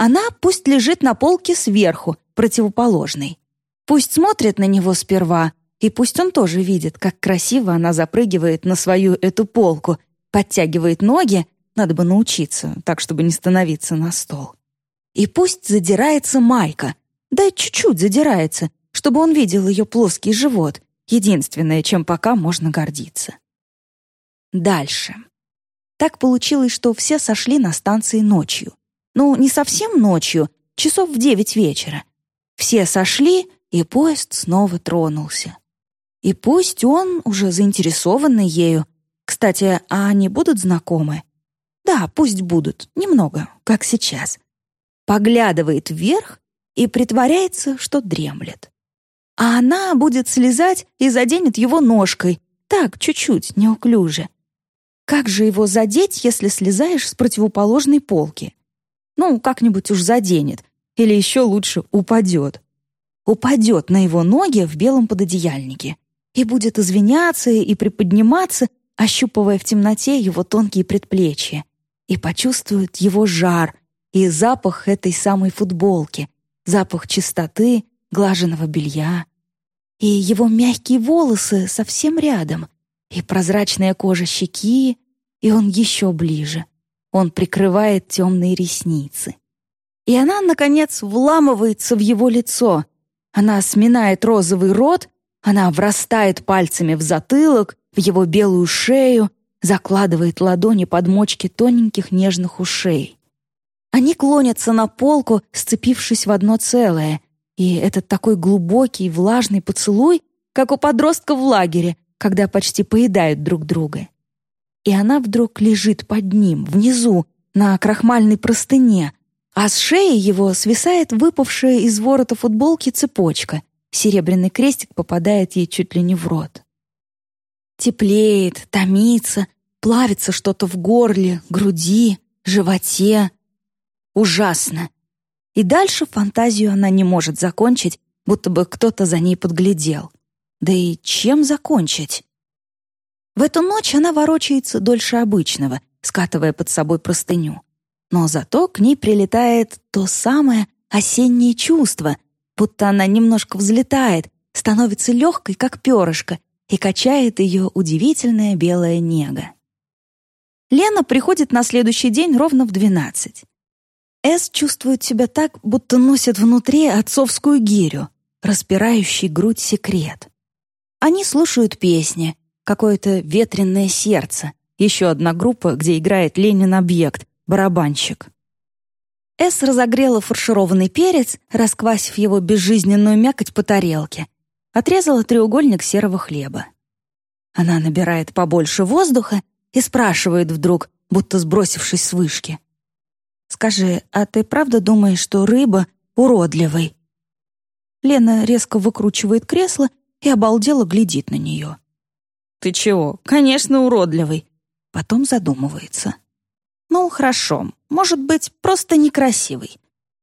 она пусть лежит на полке сверху, противоположной. Пусть смотрит на него сперва, и пусть он тоже видит, как красиво она запрыгивает на свою эту полку, подтягивает ноги, надо бы научиться, так, чтобы не становиться на стол. И пусть задирается майка, да чуть-чуть задирается, чтобы он видел ее плоский живот, единственное, чем пока можно гордиться. Дальше. Так получилось, что все сошли на станции ночью. Ну, не совсем ночью, часов в девять вечера. Все сошли, и поезд снова тронулся. И пусть он, уже заинтересованный ею, кстати, а они будут знакомы? Да, пусть будут, немного, как сейчас. Поглядывает вверх и притворяется, что дремлет. А она будет слезать и заденет его ножкой, так, чуть-чуть, неуклюже. Как же его задеть, если слезаешь с противоположной полки? Ну, как-нибудь уж заденет. Или еще лучше упадет. Упадет на его ноги в белом пододеяльнике. И будет извиняться и приподниматься, ощупывая в темноте его тонкие предплечья, и почувствует его жар и запах этой самой футболки, запах чистоты, глаженного белья, и его мягкие волосы совсем рядом, и прозрачная кожа щеки, и он еще ближе — он прикрывает темные ресницы. И она, наконец, вламывается в его лицо. Она сминает розовый рот, она врастает пальцами в затылок, в его белую шею, закладывает ладони под мочки тоненьких нежных ушей. Они клонятся на полку, сцепившись в одно целое, и этот такой глубокий, влажный поцелуй, как у подростка в лагере, когда почти поедают друг друга и она вдруг лежит под ним, внизу, на крахмальной простыне, а с шеи его свисает выпавшая из ворота футболки цепочка. Серебряный крестик попадает ей чуть ли не в рот. Теплеет, томится, плавится что-то в горле, груди, животе. Ужасно. И дальше фантазию она не может закончить, будто бы кто-то за ней подглядел. Да и чем закончить? В эту ночь она ворочается дольше обычного, скатывая под собой простыню. Но зато к ней прилетает то самое осеннее чувство, будто она немножко взлетает, становится легкой, как перышко, и качает ее удивительная белая нега. Лена приходит на следующий день ровно в двенадцать. Эс чувствует себя так, будто носит внутри отцовскую гирю, распирающий грудь секрет. Они слушают песни, какое-то ветренное сердце. Еще одна группа, где играет Ленин-объект, барабанщик. Эс разогрела фаршированный перец, расквасив его безжизненную мякоть по тарелке. Отрезала треугольник серого хлеба. Она набирает побольше воздуха и спрашивает вдруг, будто сбросившись с вышки. «Скажи, а ты правда думаешь, что рыба уродливый?» Лена резко выкручивает кресло и обалдело глядит на нее. «Ты чего? Конечно, уродливый». Потом задумывается. «Ну, хорошо. Может быть, просто некрасивый.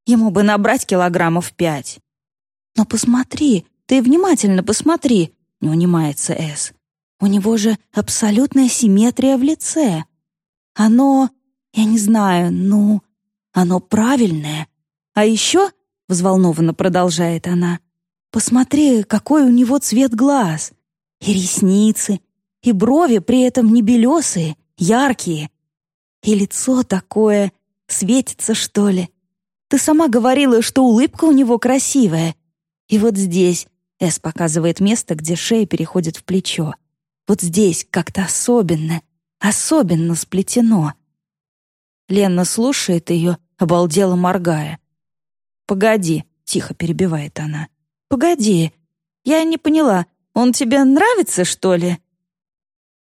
Ему бы набрать килограммов пять». «Но посмотри, ты внимательно посмотри», — не унимается Эс. «У него же абсолютная симметрия в лице. Оно, я не знаю, ну, оно правильное. А еще, — взволнованно продолжает она, — посмотри, какой у него цвет глаз. И ресницы, и брови при этом не белесые, яркие. И лицо такое, светится, что ли. Ты сама говорила, что улыбка у него красивая. И вот здесь, Эс показывает место, где шея переходит в плечо. Вот здесь как-то особенно, особенно сплетено. Лена слушает ее, обалдела моргая. «Погоди», — тихо перебивает она. «Погоди, я не поняла, он тебе нравится, что ли?»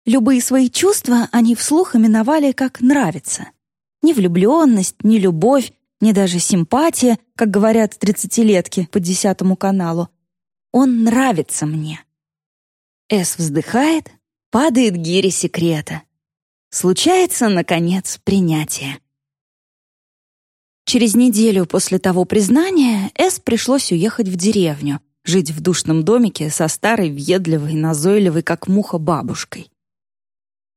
Любые свои чувства они вслух именовали как «нравится». Ни влюбленность, ни любовь, ни даже симпатия, как говорят тридцатилетки по десятому каналу. Он нравится мне. С вздыхает, падает гири секрета. Случается, наконец, принятие. Через неделю после того признания С пришлось уехать в деревню, жить в душном домике со старой, въедливой, назойливой, как муха, бабушкой.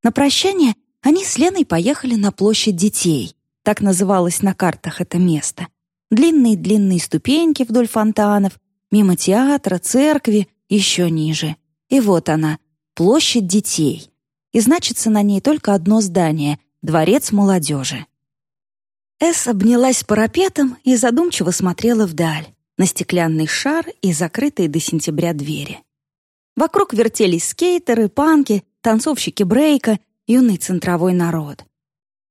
На прощание они с Леной поехали на площадь детей. Так называлось на картах это место. Длинные-длинные ступеньки вдоль фонтанов, мимо театра, церкви, еще ниже. И вот она, площадь детей. И значится на ней только одно здание — дворец молодежи. Эс обнялась парапетом и задумчиво смотрела вдаль, на стеклянный шар и закрытые до сентября двери. Вокруг вертелись скейтеры, панки, танцовщики брейка, юный центровой народ.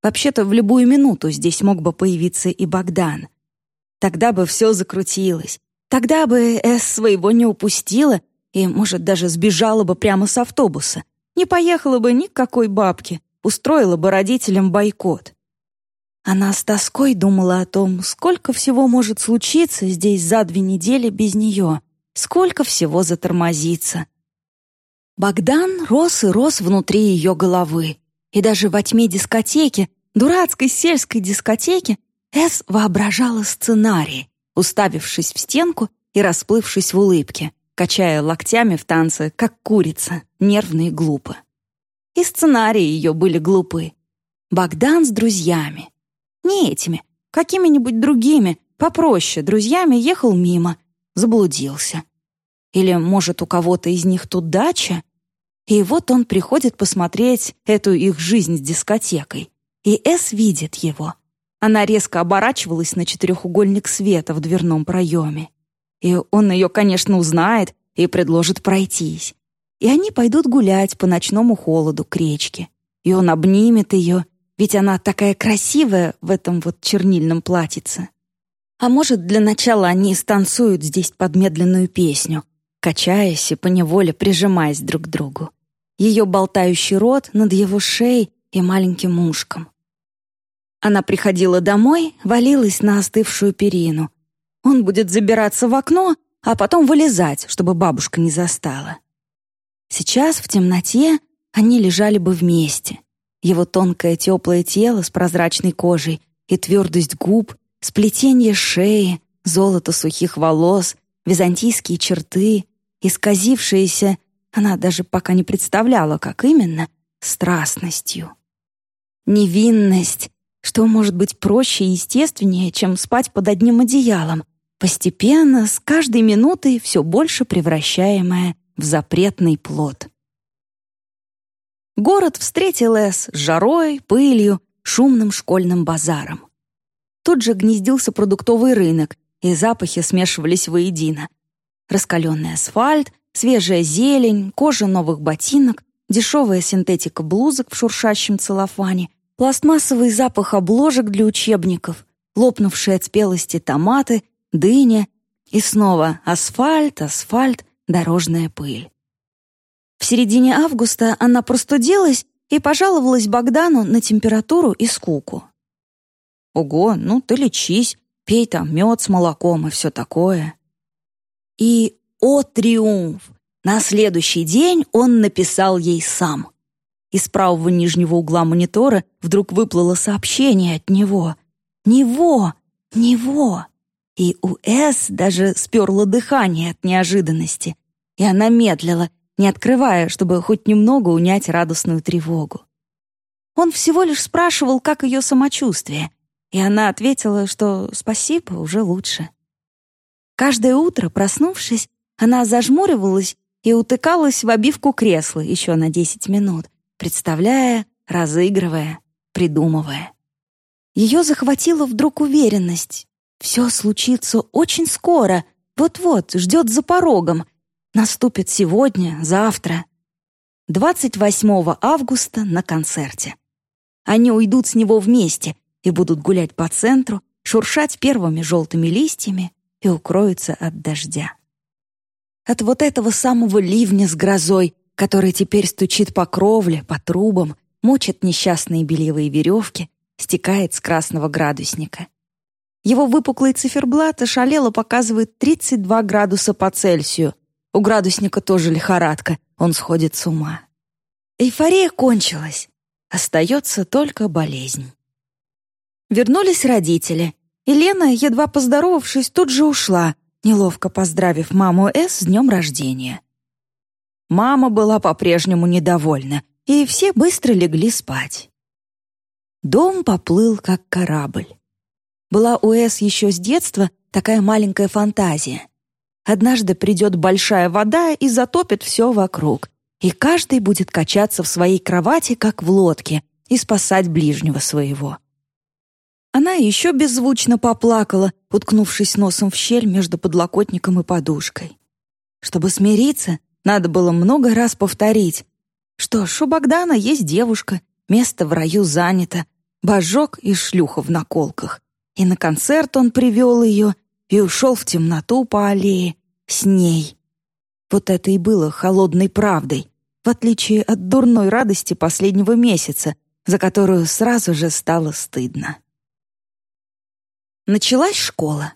Вообще-то в любую минуту здесь мог бы появиться и Богдан. Тогда бы все закрутилось. Тогда бы Эс своего не упустила и, может, даже сбежала бы прямо с автобуса. Не поехала бы ни к какой бабке, устроила бы родителям бойкот. Она с тоской думала о том, сколько всего может случиться здесь за две недели без нее, сколько всего затормозится. Богдан рос и рос внутри ее головы, и даже во тьме дискотеки, дурацкой сельской дискотеки, Эс воображала сценарий, уставившись в стенку и расплывшись в улыбке, качая локтями в танце, как курица, нервно и глупо. И сценарии ее были глупы. Богдан с друзьями. Не этими, какими-нибудь другими, попроще, друзьями ехал мимо, заблудился. Или, может, у кого-то из них тут дача? И вот он приходит посмотреть эту их жизнь с дискотекой. И Эс видит его. Она резко оборачивалась на четырехугольник света в дверном проеме. И он ее, конечно, узнает и предложит пройтись. И они пойдут гулять по ночному холоду к речке. И он обнимет ее, ведь она такая красивая в этом вот чернильном платьице. А может, для начала они станцуют здесь под медленную песню, качаясь и поневоле прижимаясь друг к другу. Ее болтающий рот над его шеей и маленьким ушком. Она приходила домой, валилась на остывшую перину, он будет забираться в окно, а потом вылезать, чтобы бабушка не застала. Сейчас в темноте они лежали бы вместе. Его тонкое теплое тело с прозрачной кожей и твердость губ, сплетение шеи, золото сухих волос, византийские черты, исказившиеся, она даже пока не представляла, как именно, страстностью. Невинность, что может быть проще и естественнее, чем спать под одним одеялом, постепенно, с каждой минутой все больше превращаемое в запретный плод. Город встретил Эс жарой, пылью, шумным школьным базаром. Тут же гнездился продуктовый рынок, и запахи смешивались воедино. Раскаленный асфальт, свежая зелень, кожа новых ботинок, дешевая синтетика блузок в шуршащем целлофане, пластмассовый запах обложек для учебников, лопнувшие от спелости томаты дыня и снова асфальт, асфальт, дорожная пыль. В середине августа она простудилась и пожаловалась Богдану на температуру и скуку. «Ого, ну ты лечись, пей там мед с молоком и все такое». И, о триумф, на следующий день он написал ей сам. Из правого нижнего угла монитора вдруг выплыло сообщение от него. «Него! Него!» И у Эс даже сперло дыхание от неожиданности, и она медлила, не открывая, чтобы хоть немного унять радостную тревогу. Он всего лишь спрашивал, как ее самочувствие, и она ответила, что спасибо, уже лучше. Каждое утро, проснувшись, она зажмуривалась и утыкалась в обивку кресла еще на десять минут, представляя, разыгрывая, придумывая. Ее захватила вдруг уверенность, все случится очень скоро, вот-вот, ждет за порогом. Наступит сегодня, завтра. 28 августа на концерте. Они уйдут с него вместе и будут гулять по центру, шуршать первыми желтыми листьями и укроются от дождя. От вот этого самого ливня с грозой, который теперь стучит по кровле, по трубам, мочит несчастные бельевые веревки, стекает с красного градусника — Его выпуклый циферблат ошалело показывает 32 градуса по Цельсию. У градусника тоже лихорадка, он сходит с ума. Эйфория кончилась. Остается только болезнь. Вернулись родители. Елена, едва поздоровавшись, тут же ушла, неловко поздравив маму С с днем рождения. Мама была по-прежнему недовольна, и все быстро легли спать. Дом поплыл, как корабль. Была у С еще с детства такая маленькая фантазия. Однажды придет большая вода и затопит все вокруг, и каждый будет качаться в своей кровати, как в лодке, и спасать ближнего своего. Она еще беззвучно поплакала, уткнувшись носом в щель между подлокотником и подушкой. Чтобы смириться, надо было много раз повторить. Что ж, у Богдана есть девушка, место в раю занято, божок и шлюха в наколках. И на концерт он привел ее и ушел в темноту по аллее с ней. Вот это и было холодной правдой, в отличие от дурной радости последнего месяца, за которую сразу же стало стыдно. Началась школа.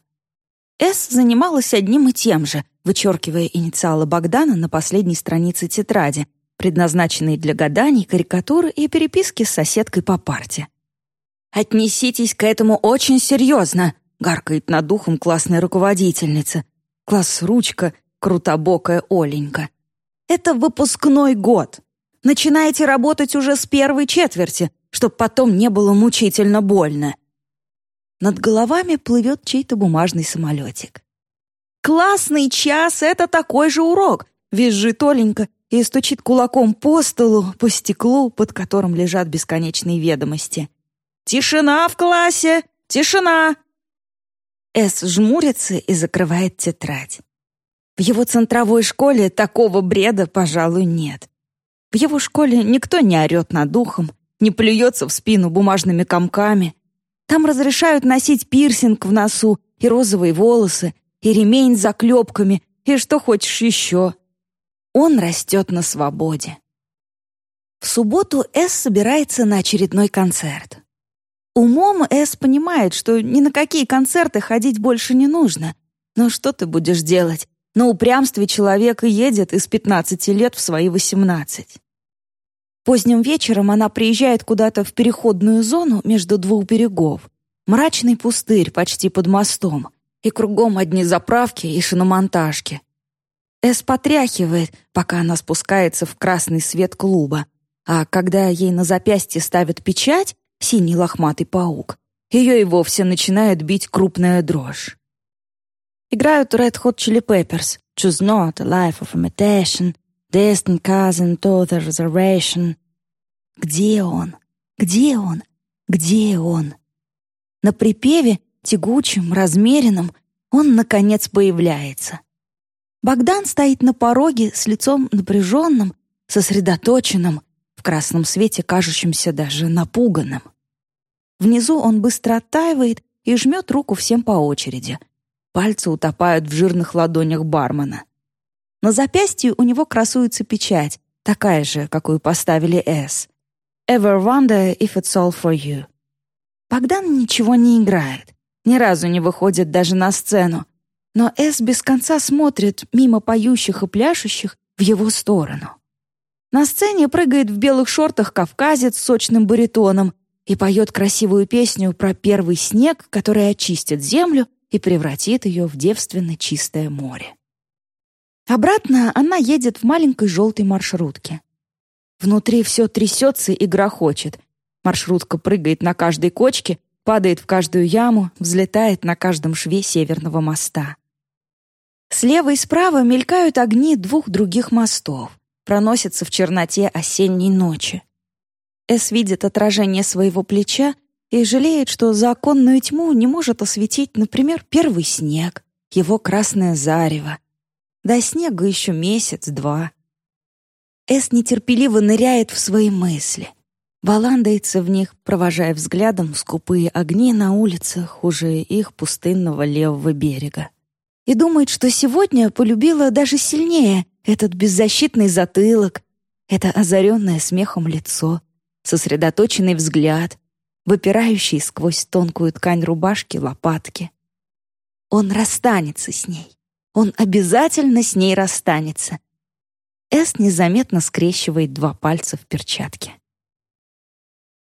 С занималась одним и тем же, вычеркивая инициалы Богдана на последней странице тетради, предназначенной для гаданий, карикатур и переписки с соседкой по парте. «Отнеситесь к этому очень серьезно», — гаркает над духом классная руководительница. Класс-ручка, крутобокая Оленька. «Это выпускной год. Начинаете работать уже с первой четверти, чтобы потом не было мучительно больно. Над головами плывет чей-то бумажный самолетик. «Классный час — это такой же урок!» — визжит Оленька и стучит кулаком по столу, по стеклу, под которым лежат бесконечные ведомости. «Тишина в классе! Тишина!» С жмурится и закрывает тетрадь. В его центровой школе такого бреда, пожалуй, нет. В его школе никто не орет над духом, не плюется в спину бумажными комками, там разрешают носить пирсинг в носу и розовые волосы, и ремень с заклепками, и что хочешь еще. Он растет на свободе. В субботу Эс собирается на очередной концерт. Умом Эс понимает, что ни на какие концерты ходить больше не нужно. Но что ты будешь делать? На упрямстве человек едет из 15 лет в свои 18. Поздним вечером она приезжает куда-то в переходную зону между двух берегов. Мрачный пустырь почти под мостом. И кругом одни заправки и шиномонтажки. Эс потряхивает, пока она спускается в красный свет клуба. А когда ей на запястье ставят печать, синий лохматый паук, ее и вовсе начинает бить крупная дрожь. Играют Red Hot Chili Peppers, Choose Not, Life of Imitation, Distant cousin to the reservation. Где он? Где он? Где он? На припеве, тягучем, размеренном, он, наконец, появляется. Богдан стоит на пороге с лицом напряженным, сосредоточенным, в красном свете кажущимся даже напуганным. Внизу он быстро оттаивает и жмет руку всем по очереди. Пальцы утопают в жирных ладонях бармена. На запястье у него красуется печать, такая же, какую поставили «С». «Ever wonder if it's all for you». Богдан ничего не играет, ни разу не выходит даже на сцену, но С без конца смотрит мимо поющих и пляшущих в его сторону. На сцене прыгает в белых шортах кавказец с сочным баритоном и поет красивую песню про первый снег, который очистит землю и превратит ее в девственно чистое море. Обратно она едет в маленькой желтой маршрутке. Внутри все трясется и грохочет. Маршрутка прыгает на каждой кочке, падает в каждую яму, взлетает на каждом шве северного моста. Слева и справа мелькают огни двух других мостов, проносятся в черноте осенней ночи. Эс видит отражение своего плеча и жалеет, что законную тьму не может осветить, например, первый снег, его красное зарево, до снега еще месяц-два. Эс нетерпеливо ныряет в свои мысли. Баландается в них, провожая взглядом скупые огни на улицах уже их пустынного левого берега. И думает, что сегодня полюбила даже сильнее этот беззащитный затылок, это озаренное смехом лицо, сосредоточенный взгляд, выпирающие сквозь тонкую ткань рубашки лопатки. Он расстанется с ней. Он обязательно с ней расстанется. Эс незаметно скрещивает два пальца в перчатке.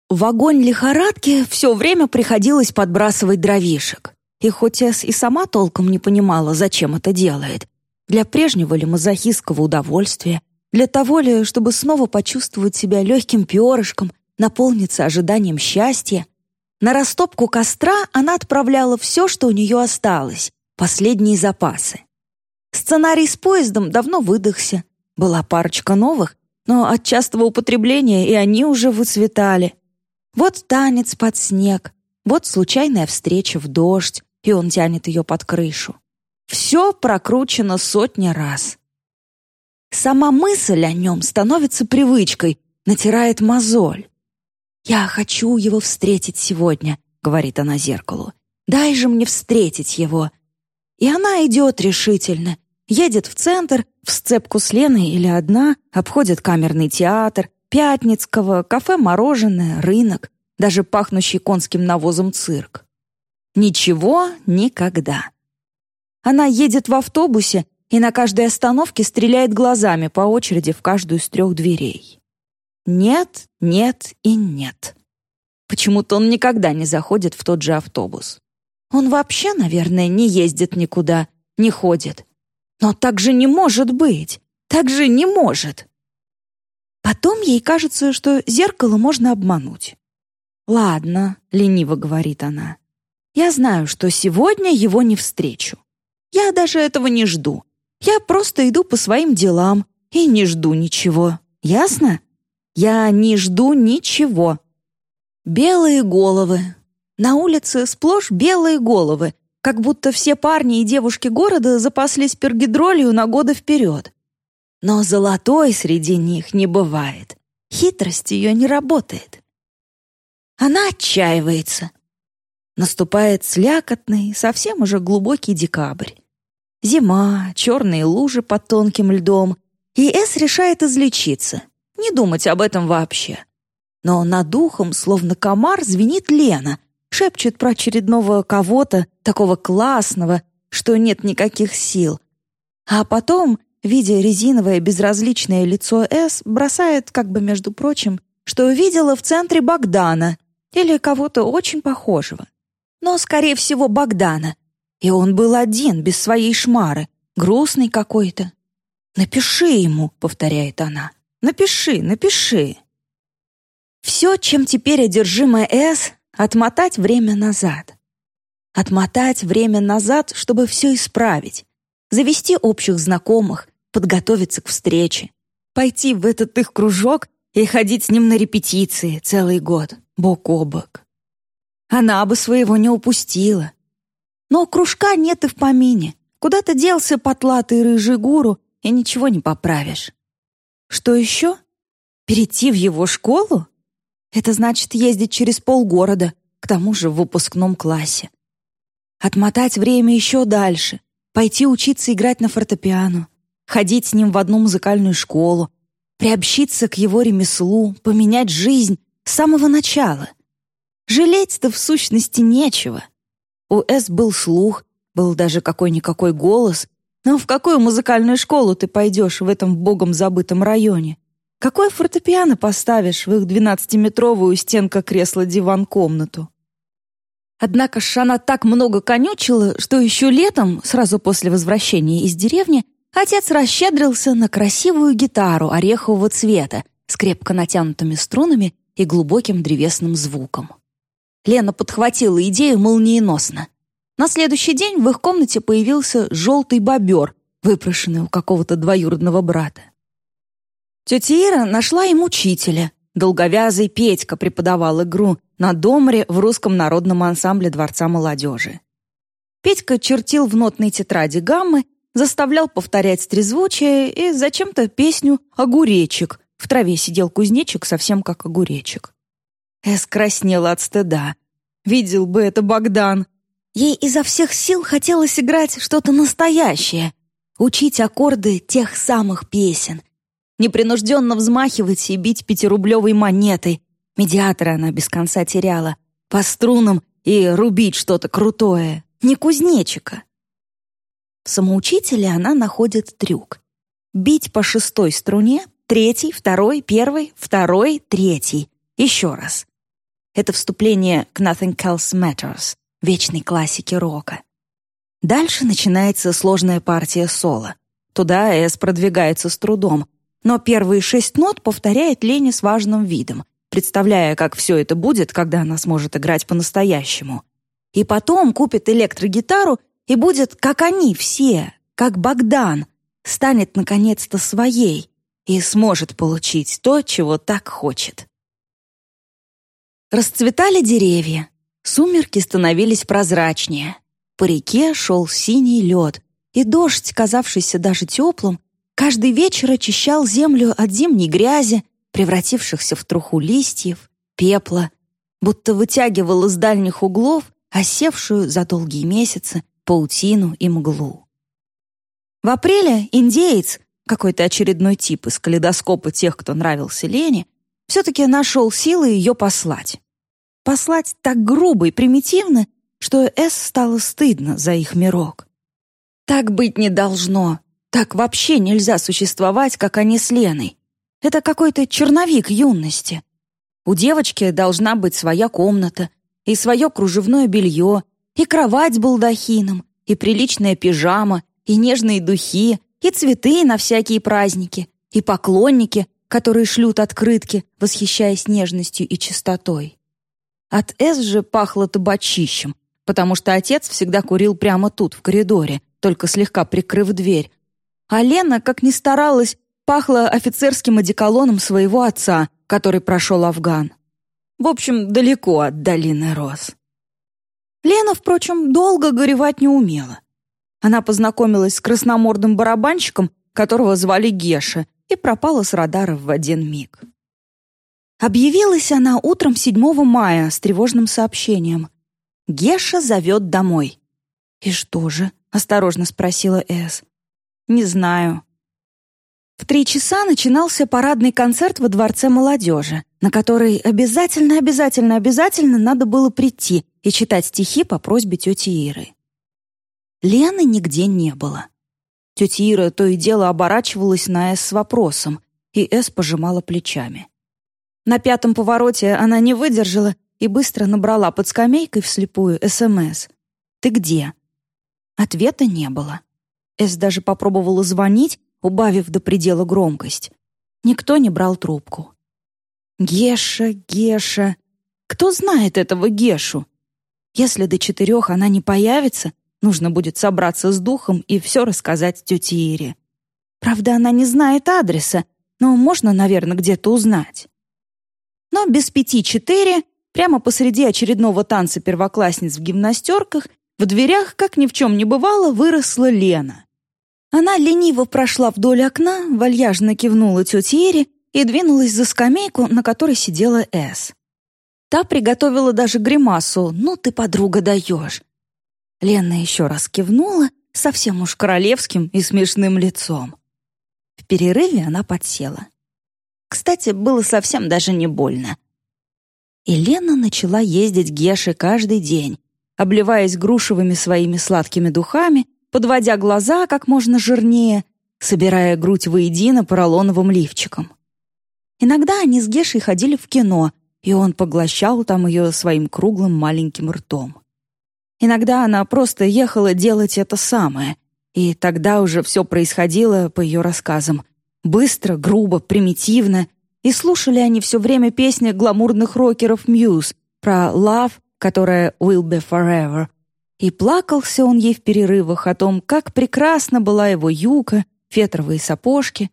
В огонь лихорадки все время приходилось подбрасывать дровишек. И хоть Эс и сама толком не понимала, зачем это делает, для прежнего ли мазохистского удовольствия, для того ли, чтобы снова почувствовать себя легким перышком, наполниться ожиданием счастья, на растопку костра она отправляла все, что у нее осталось, последние запасы. Сценарий с поездом давно выдохся. Была парочка новых, но от частого употребления и они уже выцветали. Вот танец под снег, вот случайная встреча в дождь, и он тянет ее под крышу. Все прокручено сотни раз. Сама мысль о нем становится привычкой, натирает мозоль. «Я хочу его встретить сегодня», — говорит она зеркалу. «Дай же мне встретить его». И она идет решительно, едет в центр, в сцепку с Леной или одна, обходит камерный театр, Пятницкого, кафе-мороженое, рынок, даже пахнущий конским навозом цирк. Ничего никогда. Она едет в автобусе и на каждой остановке стреляет глазами по очереди в каждую из трех дверей. Нет, нет и нет. Почему-то он никогда не заходит в тот же автобус. Он вообще, наверное, не ездит никуда, не ходит. Но так же не может быть. Так же не может. Потом ей кажется, что зеркало можно обмануть. «Ладно», — лениво говорит она. «Я знаю, что сегодня его не встречу. Я даже этого не жду. Я просто иду по своим делам и не жду ничего. Ясно?» Я не жду ничего. Белые головы. На улице сплошь белые головы, как будто все парни и девушки города запаслись пергидролью на годы вперед. Но золотой среди них не бывает. Хитрость ее не работает. Она отчаивается. Наступает слякотный, совсем уже глубокий декабрь. Зима, черные лужи под тонким льдом, и Эс решает излечиться — не думать об этом вообще. Но над духом, словно комар, звенит Лена, шепчет про очередного кого-то, такого классного, что нет никаких сил. А потом, видя резиновое безразличное лицо С, бросает, как бы между прочим, что видела в центре Богдана или кого-то очень похожего. Но, скорее всего, Богдана. И он был один, без своей шмары, грустный какой-то. «Напиши ему», — повторяет она. Напиши, напиши. Все, чем теперь одержима С, отмотать время назад. Отмотать время назад, чтобы все исправить. Завести общих знакомых, подготовиться к встрече. Пойти в этот их кружок и ходить с ним на репетиции целый год, бок о бок. Она бы своего не упустила. Но кружка нет и в помине. Куда-то делся потлатый рыжий гуру, и ничего не поправишь. Что еще? Перейти в его школу? Это значит ездить через полгорода, к тому же в выпускном классе. Отмотать время еще дальше, пойти учиться играть на фортепиано, ходить с ним в одну музыкальную школу, приобщиться к его ремеслу, поменять жизнь с самого начала. Жалеть-то в сущности нечего. У С был слух, был даже какой-никакой голос, но в какую музыкальную школу ты пойдешь в этом богом забытом районе? Какое фортепиано поставишь в их двенадцатиметровую стенка-кресло-диван-комнату? Однако Шана так много конючила, что еще летом, сразу после возвращения из деревни, отец расщедрился на красивую гитару орехового цвета с крепко натянутыми струнами и глубоким древесным звуком. Лена подхватила идею молниеносно. На следующий день в их комнате появился желтый бобер, выпрошенный у какого-то двоюродного брата. Тетя Ира нашла им учителя. Долговязый Петька преподавал игру на домре в русском народном ансамбле Дворца молодежи. Петька чертил в нотной тетради гаммы, заставлял повторять трезвучие и зачем-то песню «Огуречек». В траве сидел кузнечик, совсем как огуречек. Эс краснела от стыда. Видел бы это Богдан. Ей изо всех сил хотелось играть что-то настоящее, учить аккорды тех самых песен, непринужденно взмахивать и бить пятирублевой монетой. Медиатора она без конца теряла, по струнам и рубить что-то крутое, не кузнечика. В самоучителе она находит трюк. Бить по шестой струне, третий, второй, первый, второй, третий. Еще раз. Это вступление к «Nothing Else Matters», вечной классике рока. Дальше начинается сложная партия соло. Туда Эс продвигается с трудом, но первые шесть нот повторяет Лени с важным видом, представляя, как все это будет, когда она сможет играть по-настоящему. И потом купит электрогитару и будет, как они все, как Богдан, станет наконец-то своей и сможет получить то, чего так хочет. Расцветали деревья, сумерки становились прозрачнее, по реке шел синий лед, и дождь, казавшийся даже теплым, каждый вечер очищал землю от зимней грязи, превратившихся в труху листьев, пепла, будто вытягивал из дальних углов осевшую за долгие месяцы паутину и мглу. В апреле индеец, какой-то очередной тип из калейдоскопа тех, кто нравился Лене, все-таки нашел силы ее послать. Послать так грубо и примитивно, что Эс стало стыдно за их мирок. Так быть не должно. Так вообще нельзя существовать, как они с Леной. Это какой-то черновик юности. У девочки должна быть своя комната, и свое кружевное белье, и кровать с балдахином, и приличная пижама, и нежные духи, и цветы на всякие праздники, и поклонники, которые шлют открытки, восхищаясь нежностью и чистотой. От Эс же пахло табачищем, потому что отец всегда курил прямо тут, в коридоре, только слегка прикрыв дверь. А Лена, как ни старалась, пахла офицерским одеколоном своего отца, который прошел Афган. В общем, далеко от долины роз. Лена, впрочем, долго горевать не умела. Она познакомилась с красномордым барабанщиком, которого звали Геша, и пропала с радаров в один миг. Объявилась она утром 7 мая с тревожным сообщением. «Геша зовет домой». «И что же?» — осторожно спросила Эс. «Не знаю». В три часа начинался парадный концерт во Дворце молодежи, на который обязательно, обязательно, обязательно надо было прийти и читать стихи по просьбе тети Иры. Лены нигде не было. Тетя Ира то и дело оборачивалась на Эс с вопросом, и Эс пожимала плечами. На пятом повороте она не выдержала и быстро набрала под скамейкой вслепую СМС. «Ты где?» Ответа не было. Эс даже попробовала звонить, убавив до предела громкость. Никто не брал трубку. «Геша, Геша! Кто знает этого Гешу? Если до четырех она не появится, нужно будет собраться с духом и все рассказать тете Ире. Правда, она не знает адреса, но можно, наверное, где-то узнать. Но без пяти четыре, прямо посреди очередного танца первоклассниц в гимнастерках, в дверях, как ни в чем не бывало, выросла Лена. Она лениво прошла вдоль окна, вальяжно кивнула тете Эре и двинулась за скамейку, на которой сидела Эс. Та приготовила даже гримасу «Ну ты, подруга, даешь». Лена еще раз кивнула, совсем уж королевским и смешным лицом. В перерыве она подсела. Кстати, было совсем даже не больно. И Лена начала ездить Геше каждый день, обливаясь грушевыми своими сладкими духами подводя глаза как можно жирнее, собирая грудь воедино поролоновым лифчиком. Иногда они с Гешей ходили в кино, и он поглощал там ее своим круглым маленьким ртом. Иногда она просто ехала делать это самое, и тогда уже все происходило, по ее рассказам, быстро, грубо, примитивно, и слушали они все время песни гламурных рокеров Muse про «Love», которая «Will be forever», и плакался он ей в перерывах о том, как прекрасна была его юка, фетровые сапожки,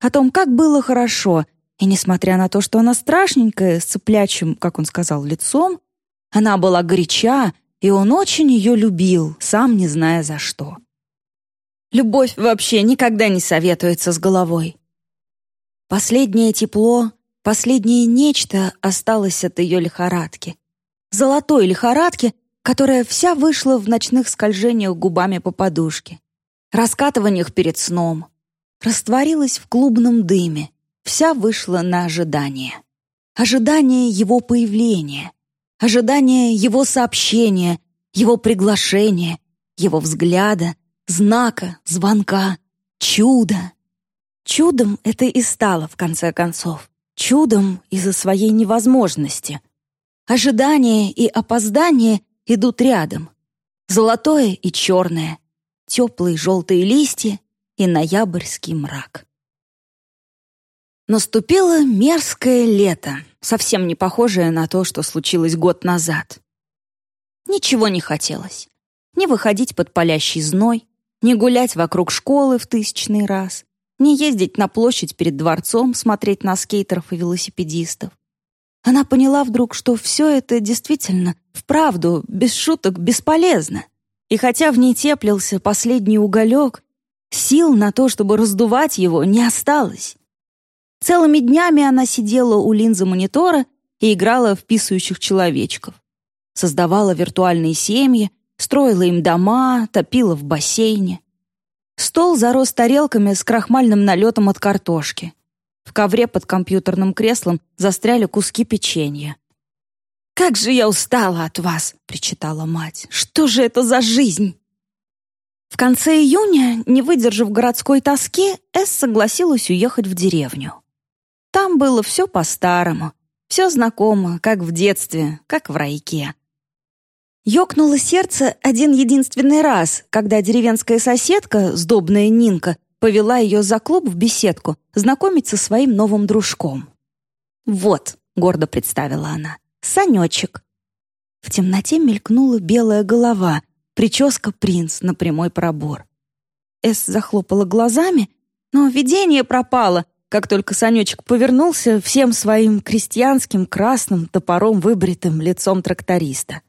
о том, как было хорошо, и, несмотря на то, что она страшненькая, с цыплячьим, как он сказал, лицом, она была горяча, и он очень ее любил, сам не зная за что. Любовь вообще никогда не советуется с головой. Последнее тепло, последнее нечто осталось от ее лихорадки. Золотой лихорадки, которая вся вышла в ночных скольжениях губами по подушке, раскатываниях перед сном, растворилась в клубном дыме, вся вышла на ожидание. Ожидание его появления. ожидание его сообщения, его приглашения, его взгляда, знака, звонка, чуда. Чудом это и стало, в конце концов. Чудом из-за своей невозможности. Ожидание и опоздание идут рядом. Золотое и черное, теплые желтые листья и ноябрьский мрак. Наступило мерзкое лето, совсем не похожее на то, что случилось год назад. Ничего не хотелось. Не выходить под палящий зной, не гулять вокруг школы в тысячный раз, не ездить на площадь перед дворцом, смотреть на скейтеров и велосипедистов. Она поняла вдруг, что все это действительно, вправду, без шуток, бесполезно. И хотя в ней теплился последний уголек, сил на то, чтобы раздувать его, не осталось. Целыми днями она сидела у линзы монитора и играла в писающих человечков. Создавала виртуальные семьи, строила им дома, топила в бассейне. Стол зарос тарелками с крахмальным налетом от картошки. В ковре под компьютерным креслом застряли куски печенья. «Как же я устала от вас!» — причитала мать. «Что же это за жизнь?» В конце июня, не выдержав городской тоски, Эс согласилась уехать в деревню. Там было все по-старому, все знакомо, как в детстве, как в райке. Ёкнуло сердце один единственный раз, когда деревенская соседка, сдобная Нинка, повела ее за клуб в беседку знакомить со своим новым дружком. «Вот», — гордо представила она, — «Санечек». В темноте мелькнула белая голова, прическа принц на прямой пробор. Эс захлопала глазами, но видение пропало, как только Санечек повернулся всем своим крестьянским красным топором выбритым лицом тракториста.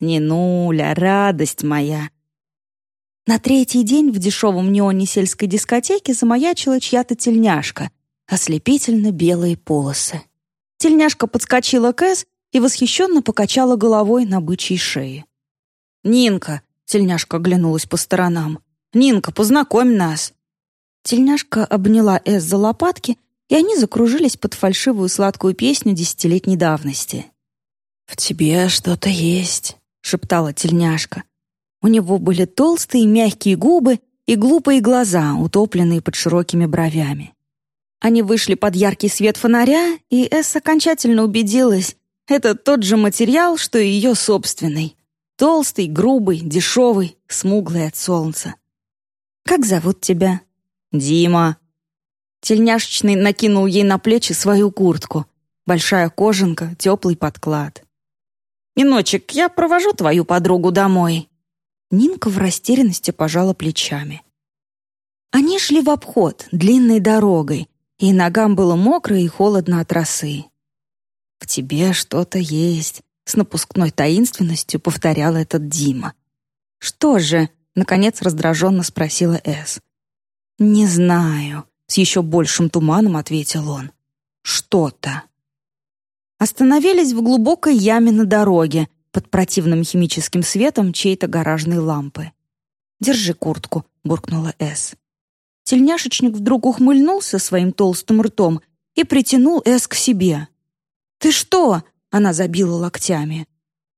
«Нинуля, радость моя!» На третий день в дешевом неоне сельской дискотеки замаячила чья-то тельняшка, ослепительно белые полосы. Тельняшка подскочила к Эс и восхищенно покачала головой на бычьей шее. «Нинка!» — тельняшка оглянулась по сторонам. «Нинка, познакомь нас!» Тельняшка обняла Эс за лопатки, и они закружились под фальшивую сладкую песню десятилетней давности. «В тебе что-то есть», — шептала тельняшка. У него были толстые мягкие губы и глупые глаза, утопленные под широкими бровями. Они вышли под яркий свет фонаря, и Эс окончательно убедилась, это тот же материал, что и ее собственный. Толстый, грубый, дешевый, смуглый от солнца. «Как зовут тебя?» «Дима». Тельняшечный накинул ей на плечи свою куртку. Большая кожанка, теплый подклад. «Ниночек, я провожу твою подругу домой». Нинка в растерянности пожала плечами. Они шли в обход, длинной дорогой, и ногам было мокро и холодно от росы. «В тебе что-то есть», — с напускной таинственностью повторял этот Дима. «Что же?» — наконец раздраженно спросила Эс. «Не знаю», — с еще большим туманом ответил он. «Что-то». Остановились в глубокой яме на дороге под противным химическим светом чьей-то гаражной лампы. «Держи куртку», — буркнула Эс. Тельняшечник вдруг ухмыльнулся своим толстым ртом и притянул Эс к себе. «Ты что?» — она забила локтями.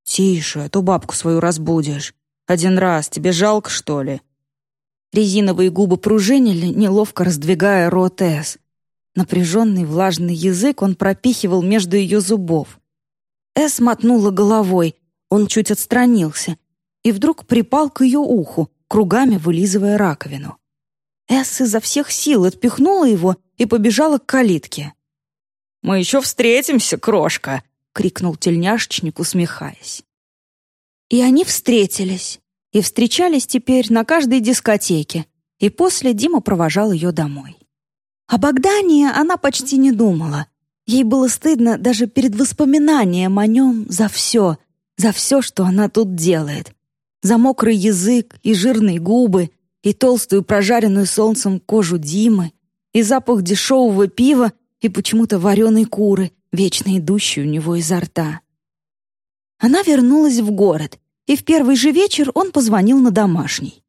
«Тише, а то бабку свою разбудишь. Один раз, тебе жалко, что ли?» Резиновые губы пружинили, неловко раздвигая рот Эс. Напряженный влажный язык он пропихивал между ее зубов. Эс мотнула головой, он чуть отстранился и вдруг припал к ее уху, кругами вылизывая раковину. Эс изо всех сил отпихнула его и побежала к калитке. «Мы еще встретимся, крошка!» — крикнул тельняшечник, усмехаясь. И они встретились и встречались теперь на каждой дискотеке, и после Дима провожал ее домой. О Богдане она почти не думала. Ей было стыдно даже перед воспоминанием о нем за все, за все, что она тут делает. За мокрый язык и жирные губы, и толстую прожаренную солнцем кожу Димы, и запах дешевого пива, и почему-то вареной куры, вечно идущей у него изо рта. Она вернулась в город, и в первый же вечер он позвонил на домашний.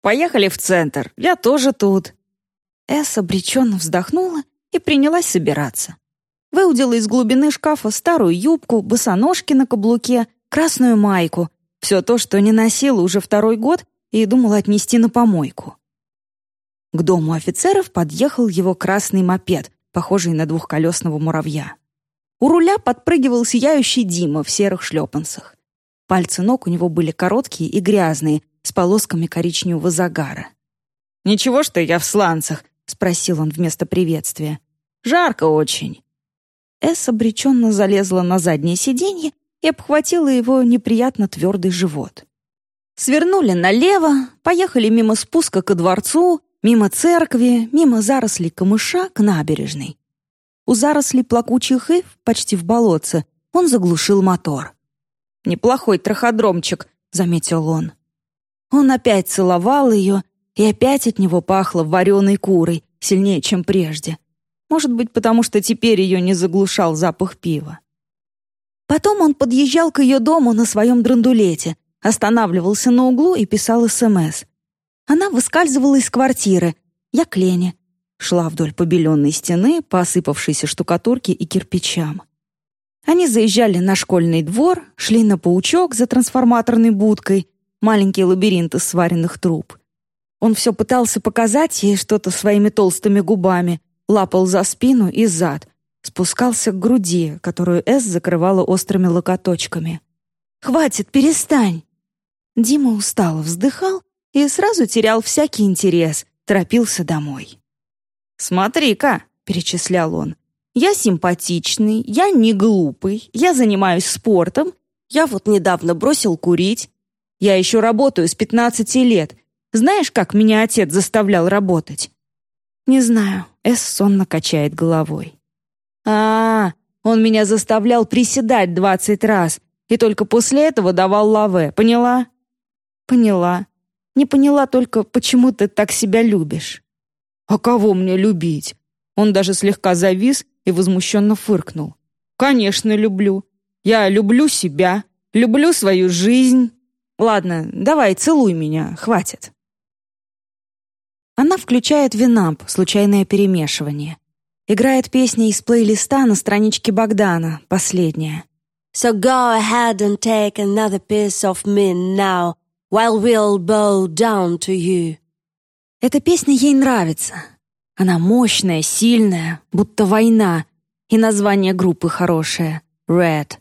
«Поехали в центр, я тоже тут». Эс обреченно вздохнула и принялась собираться. Выудила из глубины шкафа старую юбку, босоножки на каблуке, красную майку. Все то, что не носила уже второй год и думала отнести на помойку. К дому офицеров подъехал его красный мопед, похожий на двухколесного муравья. У руля подпрыгивал сияющий Дима в серых шлепанцах. Пальцы ног у него были короткие и грязные, с полосками коричневого загара. «Ничего, что я в сланцах?» — спросил он вместо приветствия. «Жарко очень». Эс обреченно залезла на заднее сиденье и обхватила его неприятно твердый живот. Свернули налево, поехали мимо спуска ко дворцу, мимо церкви, мимо зарослей камыша к набережной. У зарослей плакучих ив, почти в болотце, он заглушил мотор. «Неплохой траходромчик», — заметил он. Он опять целовал ее, и опять от него пахло вареной курой, сильнее, чем прежде. Может быть, потому что теперь ее не заглушал запах пива. Потом он подъезжал к ее дому на своем драндулете, останавливался на углу и писал СМС. Она выскальзывала из квартиры. Я к Лене. Шла вдоль побеленной стены, по осыпавшейся штукатурке и кирпичам. Они заезжали на школьный двор, шли на паучок за трансформаторной будкой, маленький лабиринт из сваренных труб. Он все пытался показать ей что-то своими толстыми губами, лапал за спину и зад, спускался к груди, которую Эс закрывала острыми локоточками. «Хватит, перестань!» Дима устало вздыхал и сразу терял всякий интерес, торопился домой. «Смотри-ка», — перечислял он, «я симпатичный, я не глупый, я занимаюсь спортом, я вот недавно бросил курить, я еще работаю с 15 лет. Знаешь, как меня отец заставлял работать?» «Не знаю», — Эс сонно качает головой. а, -а, -а он меня заставлял приседать двадцать раз, и только после этого давал лаве, поняла?» «Поняла. Не поняла только, почему ты так себя любишь». «А кого мне любить?» Он даже слегка завис и возмущенно фыркнул. «Конечно, люблю. Я люблю себя, люблю свою жизнь. Ладно, давай, целуй меня, хватит». Она включает винамп, случайное перемешивание. Играет песни из плейлиста на страничке Богдана, последняя. So go ahead and take another piece of me now, while we'll bow down to you. Эта песня ей нравится. Она мощная, сильная, будто война, и название группы хорошее — Red.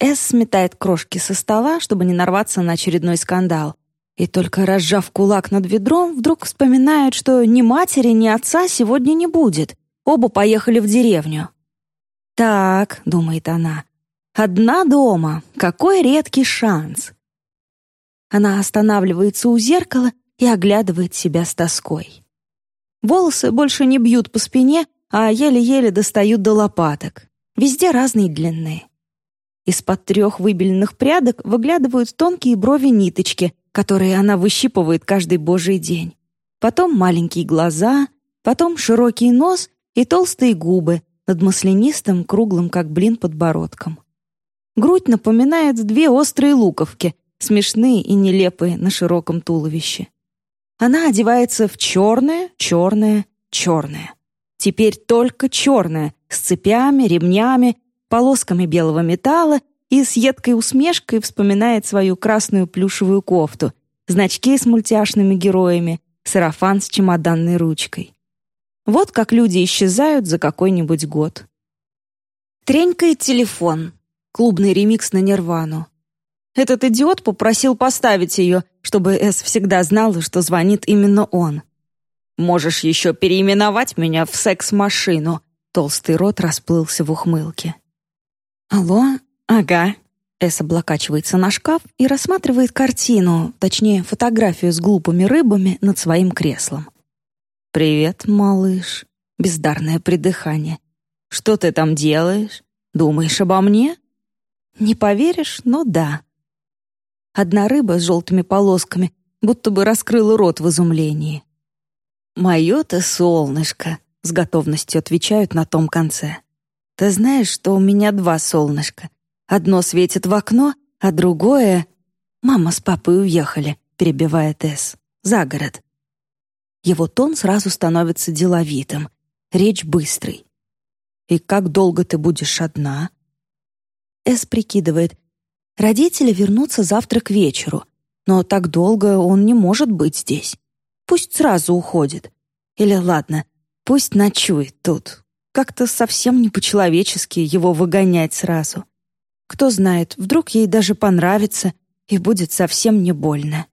Эс сметает крошки со стола, чтобы не нарваться на очередной скандал. И только разжав кулак над ведром, вдруг вспоминает, что ни матери, ни отца сегодня не будет. Оба поехали в деревню. «Так», — думает она, — «одна дома. Какой редкий шанс». Она останавливается у зеркала и оглядывает себя с тоской. Волосы больше не бьют по спине, а еле-еле достают до лопаток. Везде разные длины. Из-под трех выбеленных прядок выглядывают тонкие брови-ниточки, которые она выщипывает каждый божий день. Потом маленькие глаза, потом широкий нос и толстые губы над маслянистым, круглым, как блин, подбородком. Грудь напоминает две острые луковки, смешные и нелепые на широком туловище. Она одевается в черное, черное, черное. Теперь только черное, с цепями, ремнями, полосками белого металла и с едкой усмешкой вспоминает свою красную плюшевую кофту, значки с мультяшными героями, сарафан с чемоданной ручкой. Вот как люди исчезают за какой-нибудь год. Тренькает телефон. Клубный ремикс на Нирвану. Этот идиот попросил поставить ее, чтобы Эс всегда знала, что звонит именно он. «Можешь еще переименовать меня в секс-машину», Толстый рот расплылся в ухмылке. «Алло? Ага». Эс облокачивается на шкаф и рассматривает картину, точнее, фотографию с глупыми рыбами над своим креслом. «Привет, малыш». Бездарное придыхание. «Что ты там делаешь? Думаешь обо мне?» «Не поверишь, но да». Одна рыба с желтыми полосками будто бы раскрыла рот в изумлении. «Мое ты солнышко», — с готовностью отвечают на том конце. Ты знаешь, что у меня два солнышка? Одно светит в окно, а другое... Мама с папой уехали, перебивает Эс. За город. Его тон сразу становится деловитым. Речь быстрой. И как долго ты будешь одна?» Эс прикидывает. Родители вернутся завтра к вечеру, но так долго он не может быть здесь. Пусть сразу уходит. Или ладно, пусть ночует тут. Как-то совсем не по-человечески его выгонять сразу. Кто знает, вдруг ей даже понравится и будет совсем не больно.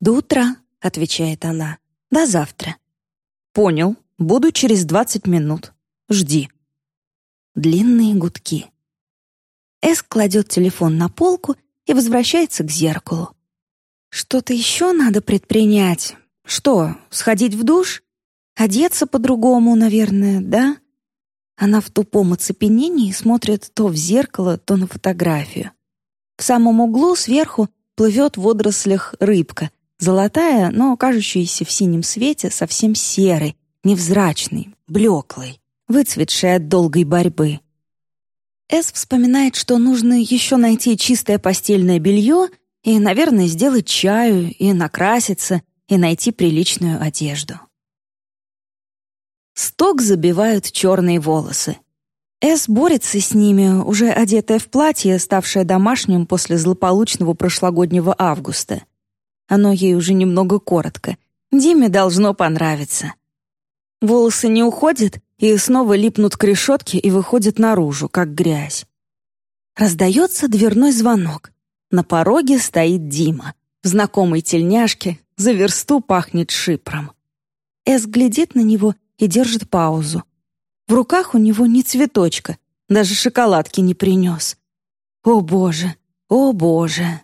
«До утра», — отвечает она. «До завтра». «Понял. Буду через двадцать минут. Жди». Длинные гудки. Эс кладет телефон на полку и возвращается к зеркалу. Что-то еще надо предпринять. Что, сходить в душ? Одеться по-другому, наверное, да? Она в тупом оцепенении смотрит то в зеркало, то на фотографию. В самом углу сверху плывет в водорослях рыбка, золотая, но кажущаяся в синем свете совсем серой, невзрачной, блеклой, выцветшей от долгой борьбы. Эс вспоминает, что нужно еще найти чистое постельное белье и, наверное, сделать чаю, и накраситься, и найти приличную одежду. Сток забивают черные волосы. Эс борется с ними, уже одетая в платье, ставшее домашним после злополучного прошлогоднего августа. Оно ей уже немного коротко. Диме должно понравиться. Волосы не уходят и снова липнут к решетке и выходят наружу, как грязь. Раздается дверной звонок. На пороге стоит Дима. В знакомой тельняшке за версту пахнет шипром. Эс глядит на него и держит паузу. В руках у него ни цветочка, даже шоколадки не принес. О боже, о боже.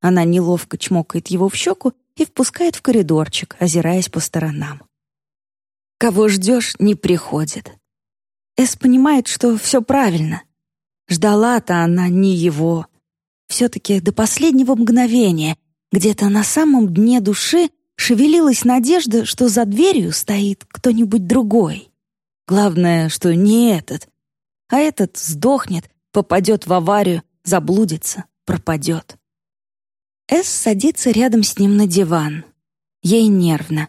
Она неловко чмокает его в щеку и впускает в коридорчик, озираясь по сторонам. Кого ждешь, не приходит. Эс понимает, что все правильно. Ждала-то она не его. Все-таки до последнего мгновения, где-то на самом дне души, шевелилась надежда, что за дверью стоит кто-нибудь другой. Главное, что не этот. А этот сдохнет, попадет в аварию, заблудится, пропадет. Эс садится рядом с ним на диван. Ей нервно.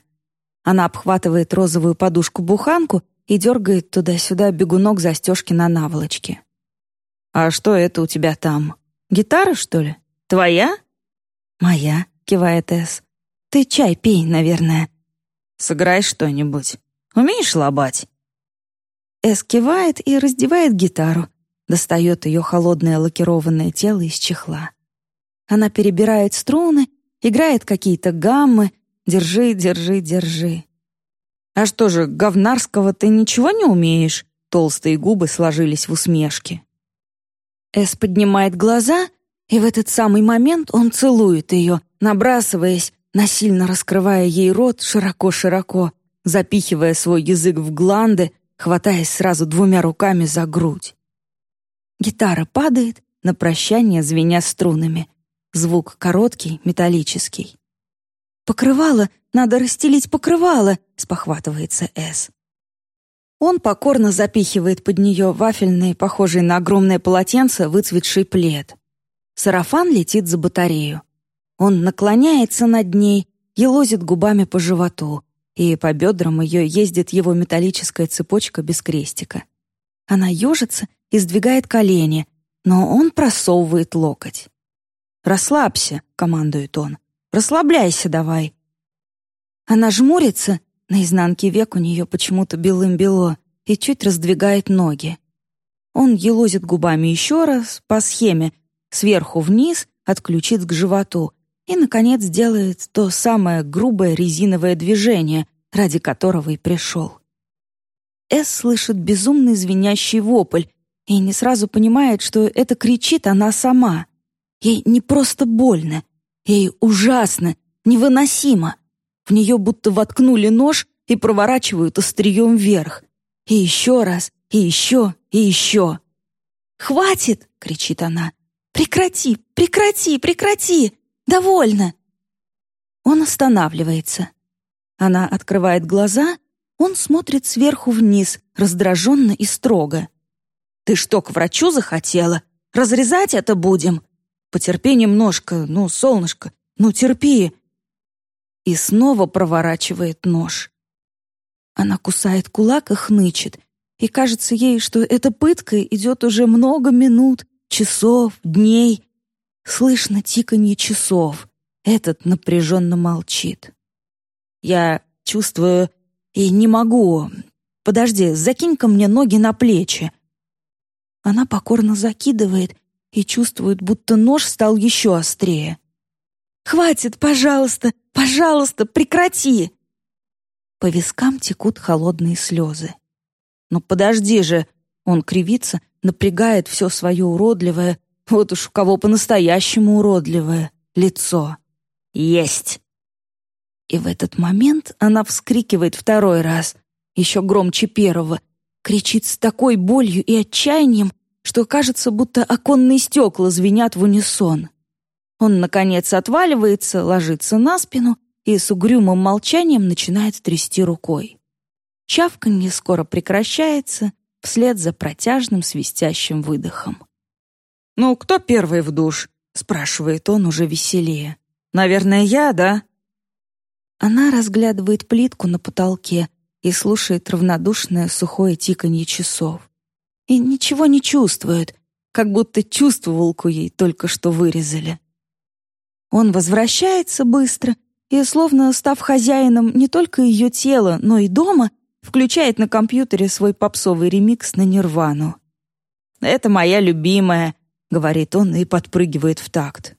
Она обхватывает розовую подушку-буханку и дергает туда-сюда бегунок застежки на наволочке. «А что это у тебя там? Гитара, что ли? Твоя?» «Моя», — кивает Эс. Ты чай пей, наверное. Сыграй что-нибудь. Умеешь лобать?» Эс кивает и раздевает гитару, достает ее холодное лакированное тело из чехла. Она перебирает струны, играет какие-то гаммы. Держи, держи, держи. «А что же, говнарского ты ничего не умеешь?» Толстые губы сложились в усмешке. Эс поднимает глаза, и в этот самый момент он целует ее, набрасываясь, насильно раскрывая ей рот широко-широко, запихивая свой язык в гланды, хватаясь сразу двумя руками за грудь. Гитара падает, на прощание звеня струнами. Звук короткий, металлический. «Покрывало! Надо расстелить покрывало!» — спохватывается Эс. Он покорно запихивает под нее вафельный, похожий на огромное полотенце, выцветший плед. Сарафан летит за батарею. Он наклоняется над ней, елозит губами по животу, и по бедрам ее ездит его металлическая цепочка без крестика. Она ежится и сдвигает колени, но он просовывает локоть. «Расслабься», — командует он. «Расслабляйся давай». Она жмурится, на изнанке век у нее почему-то белым-бело, и чуть раздвигает ноги. Он елозит губами еще раз, по схеме, сверху вниз, от ключиц к животу, и, наконец, делает то самое грубое резиновое движение, ради которого и пришел. Эс слышит безумный звенящий вопль и не сразу понимает, что это кричит она сама. Ей не просто больно, ей ужасно, невыносимо. В нее будто воткнули нож и проворачивают острием вверх. И еще раз, и еще, и еще. «Хватит!» — кричит она. «Прекрати! Прекрати! Прекрати! Довольно!» Он останавливается. Она открывает глаза, он смотрит сверху вниз, раздраженно и строго. «Ты что, к врачу захотела? Разрезать это будем? Потерпи немножко, ну, солнышко, ну, терпи!» И снова проворачивает нож. Она кусает кулак и хнычет. и кажется ей, что эта пытка идет уже много минут, часов, дней. Слышно тиканье часов. Этот напряженно молчит. Я чувствую и не могу. Подожди, закинь-ка мне ноги на плечи. Она покорно закидывает и чувствует, будто нож стал еще острее. «Хватит, пожалуйста, пожалуйста, прекрати!» По вискам текут холодные слезы. «Ну подожди же!» Он кривится, напрягает все свое уродливое, вот уж у кого по-настоящему уродливое, лицо. «Есть!» И в этот момент она вскрикивает второй раз, еще громче первого, кричит с такой болью и отчаянием, что кажется, будто оконные стекла звенят в унисон. Он, наконец, отваливается, ложится на спину и с угрюмым молчанием начинает трясти рукой. Чавканье скоро прекращается, вслед за протяжным свистящим выдохом. «Ну, кто первый в душ?» — спрашивает он уже веселее. «Наверное, я, да?» Она разглядывает плитку на потолке и слушает равнодушное сухое тиканье часов. И ничего не чувствует, как будто чувствовалку ей только что вырезали. Он возвращается быстро и, словно став хозяином не только ее тела, но и дома, включает на компьютере свой попсовый ремикс на «Нирвану». «Это моя любимая», — говорит он и подпрыгивает в такт.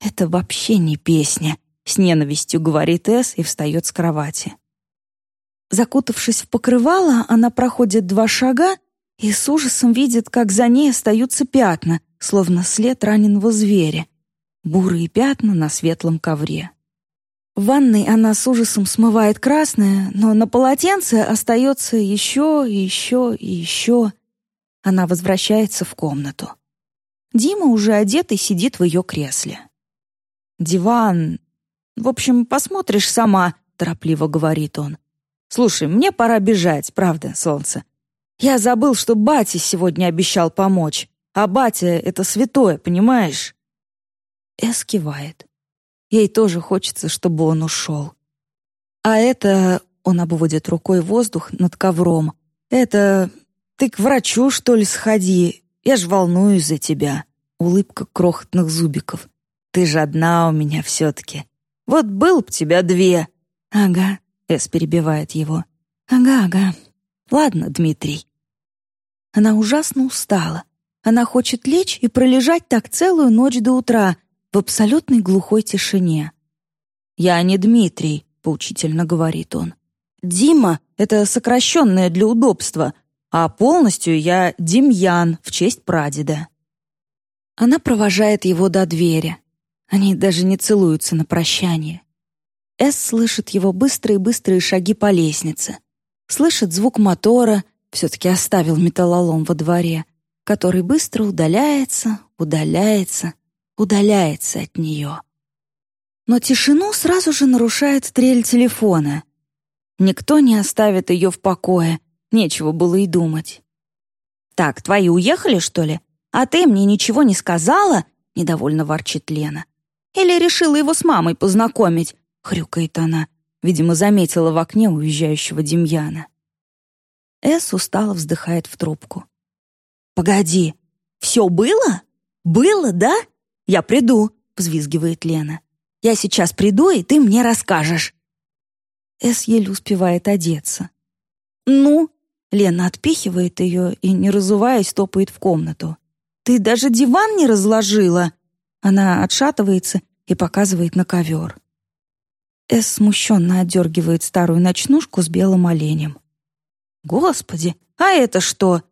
«Это вообще не песня», — с ненавистью говорит Эс и встает с кровати. Закутавшись в покрывало, она проходит два шага и с ужасом видит, как за ней остаются пятна, словно след раненого зверя, бурые пятна на светлом ковре. В ванной она с ужасом смывает красное, но на полотенце остается еще и еще и еще. Она возвращается в комнату. Дима уже одетый сидит в ее кресле. «Диван... В общем, посмотришь сама», — торопливо говорит он. «Слушай, мне пора бежать, правда, солнце. Я забыл, что батя сегодня обещал помочь, а батя — это святое, понимаешь?» Эс кивает. Ей тоже хочется, чтобы он ушел. А это... Он обводит рукой воздух над ковром. «Это... Ты к врачу, что ли, сходи? Я ж волнуюсь за тебя». Улыбка крохотных зубиков. «Ты же одна у меня все-таки. Вот был б тебя две». «Ага», — Эс перебивает его. «Ага, ага. Ладно, Дмитрий». Она ужасно устала. Она хочет лечь и пролежать так целую ночь до утра — в абсолютной глухой тишине. «Я не Дмитрий», — поучительно говорит он. «Дима — это сокращенное для удобства, а полностью я Демьян в честь прадеда». Она провожает его до двери. Они даже не целуются на прощание. Эс слышит его быстрые-быстрые шаги по лестнице. Слышит звук мотора, все-таки оставил металлолом во дворе, который быстро удаляется, удаляется, удаляется от нее. Но тишину сразу же нарушает трель телефона. Никто не оставит ее в покое, нечего было и думать. «Так, твои уехали, что ли? А ты мне ничего не сказала?» — недовольно ворчит Лена. «Или решила его с мамой познакомить?» — хрюкает она. Видимо, заметила в окне уезжающего Демьяна. Эс устало вздыхает в трубку. «Погоди, все было? Было, да?» «Я приду», — взвизгивает Лена. «Я сейчас приду, и ты мне расскажешь». Эс еле успевает одеться. «Ну?» — Лена отпихивает ее и, не разуваясь, топает в комнату. «Ты даже диван не разложила!» Она отшатывается и показывает на ковер. Эс смущенно отдергивает старую ночнушку с белым оленем. «Господи, а это что?»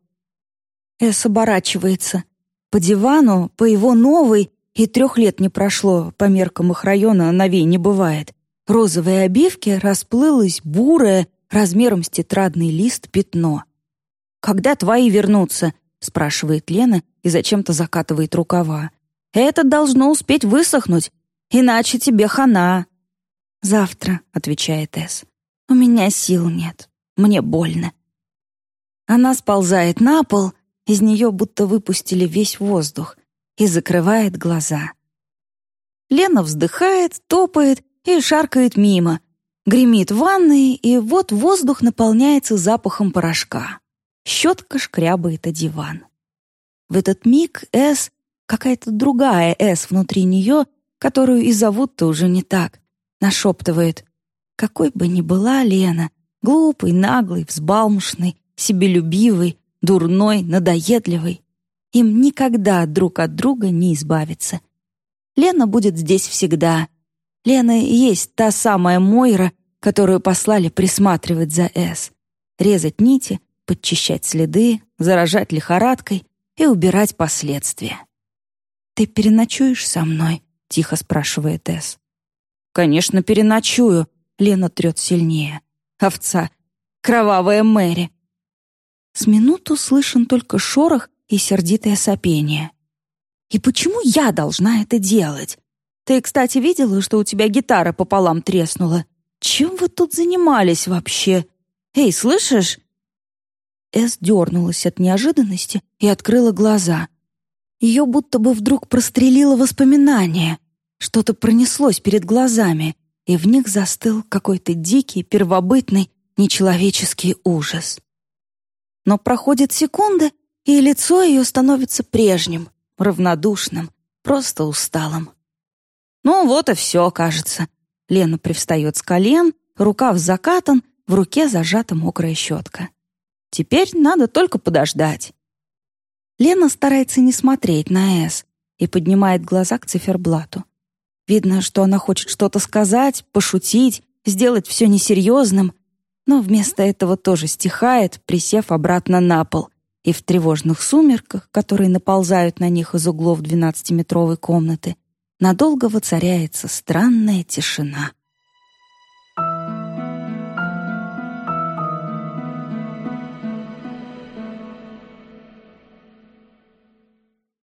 Эс оборачивается. По дивану, по его новой, и трех лет не прошло, по меркам их района новей не бывает. Розовой обивке расплылось бурое, размером с тетрадный лист, пятно. «Когда твои вернутся?» — спрашивает Лена и зачем-то закатывает рукава. «Это должно успеть высохнуть, иначе тебе хана». «Завтра», — отвечает Эс. «У меня сил нет. Мне больно». Она сползает на пол, из нее будто выпустили весь воздух и закрывает глаза. Лена вздыхает, топает и шаркает мимо, гремит в ванной, и вот воздух наполняется запахом порошка. Щетка шкрябает о диван. В этот миг С, какая-то другая С внутри нее, которую и зовут-то уже не так, нашептывает. Какой бы ни была Лена, глупый, наглый, взбалмошный, себелюбивый, дурной, надоедливый, им никогда друг от друга не избавиться. Лена будет здесь всегда. Лена есть та самая Мойра, которую послали присматривать за С, резать нити, подчищать следы, заражать лихорадкой и убирать последствия. «Ты переночуешь со мной?» — тихо спрашивает С. «Конечно, переночую», — Лена трет сильнее. «Овца! Кровавая Мэри!» С минуту слышен только шорох и сердитое сопение. «И почему я должна это делать? Ты, кстати, видела, что у тебя гитара пополам треснула? Чем вы тут занимались вообще? Эй, слышишь?» Эс дернулась от неожиданности и открыла глаза. Ее будто бы вдруг прострелило воспоминание. Что-то пронеслось перед глазами, и в них застыл какой-то дикий, первобытный, нечеловеческий ужас. Но проходит секунда, и лицо ее становится прежним, равнодушным, просто усталым. Ну вот и все, кажется. Лена привстает с колен, рукав закатан, в руке зажата мокрая щетка. Теперь надо только подождать. Лена старается не смотреть на С и поднимает глаза к циферблату. Видно, что она хочет что-то сказать, пошутить, сделать все несерьезным, но вместо этого тоже стихает, присев обратно на пол, и в тревожных сумерках, которые наползают на них из углов двенадцатиметровой комнаты, надолго воцаряется странная тишина.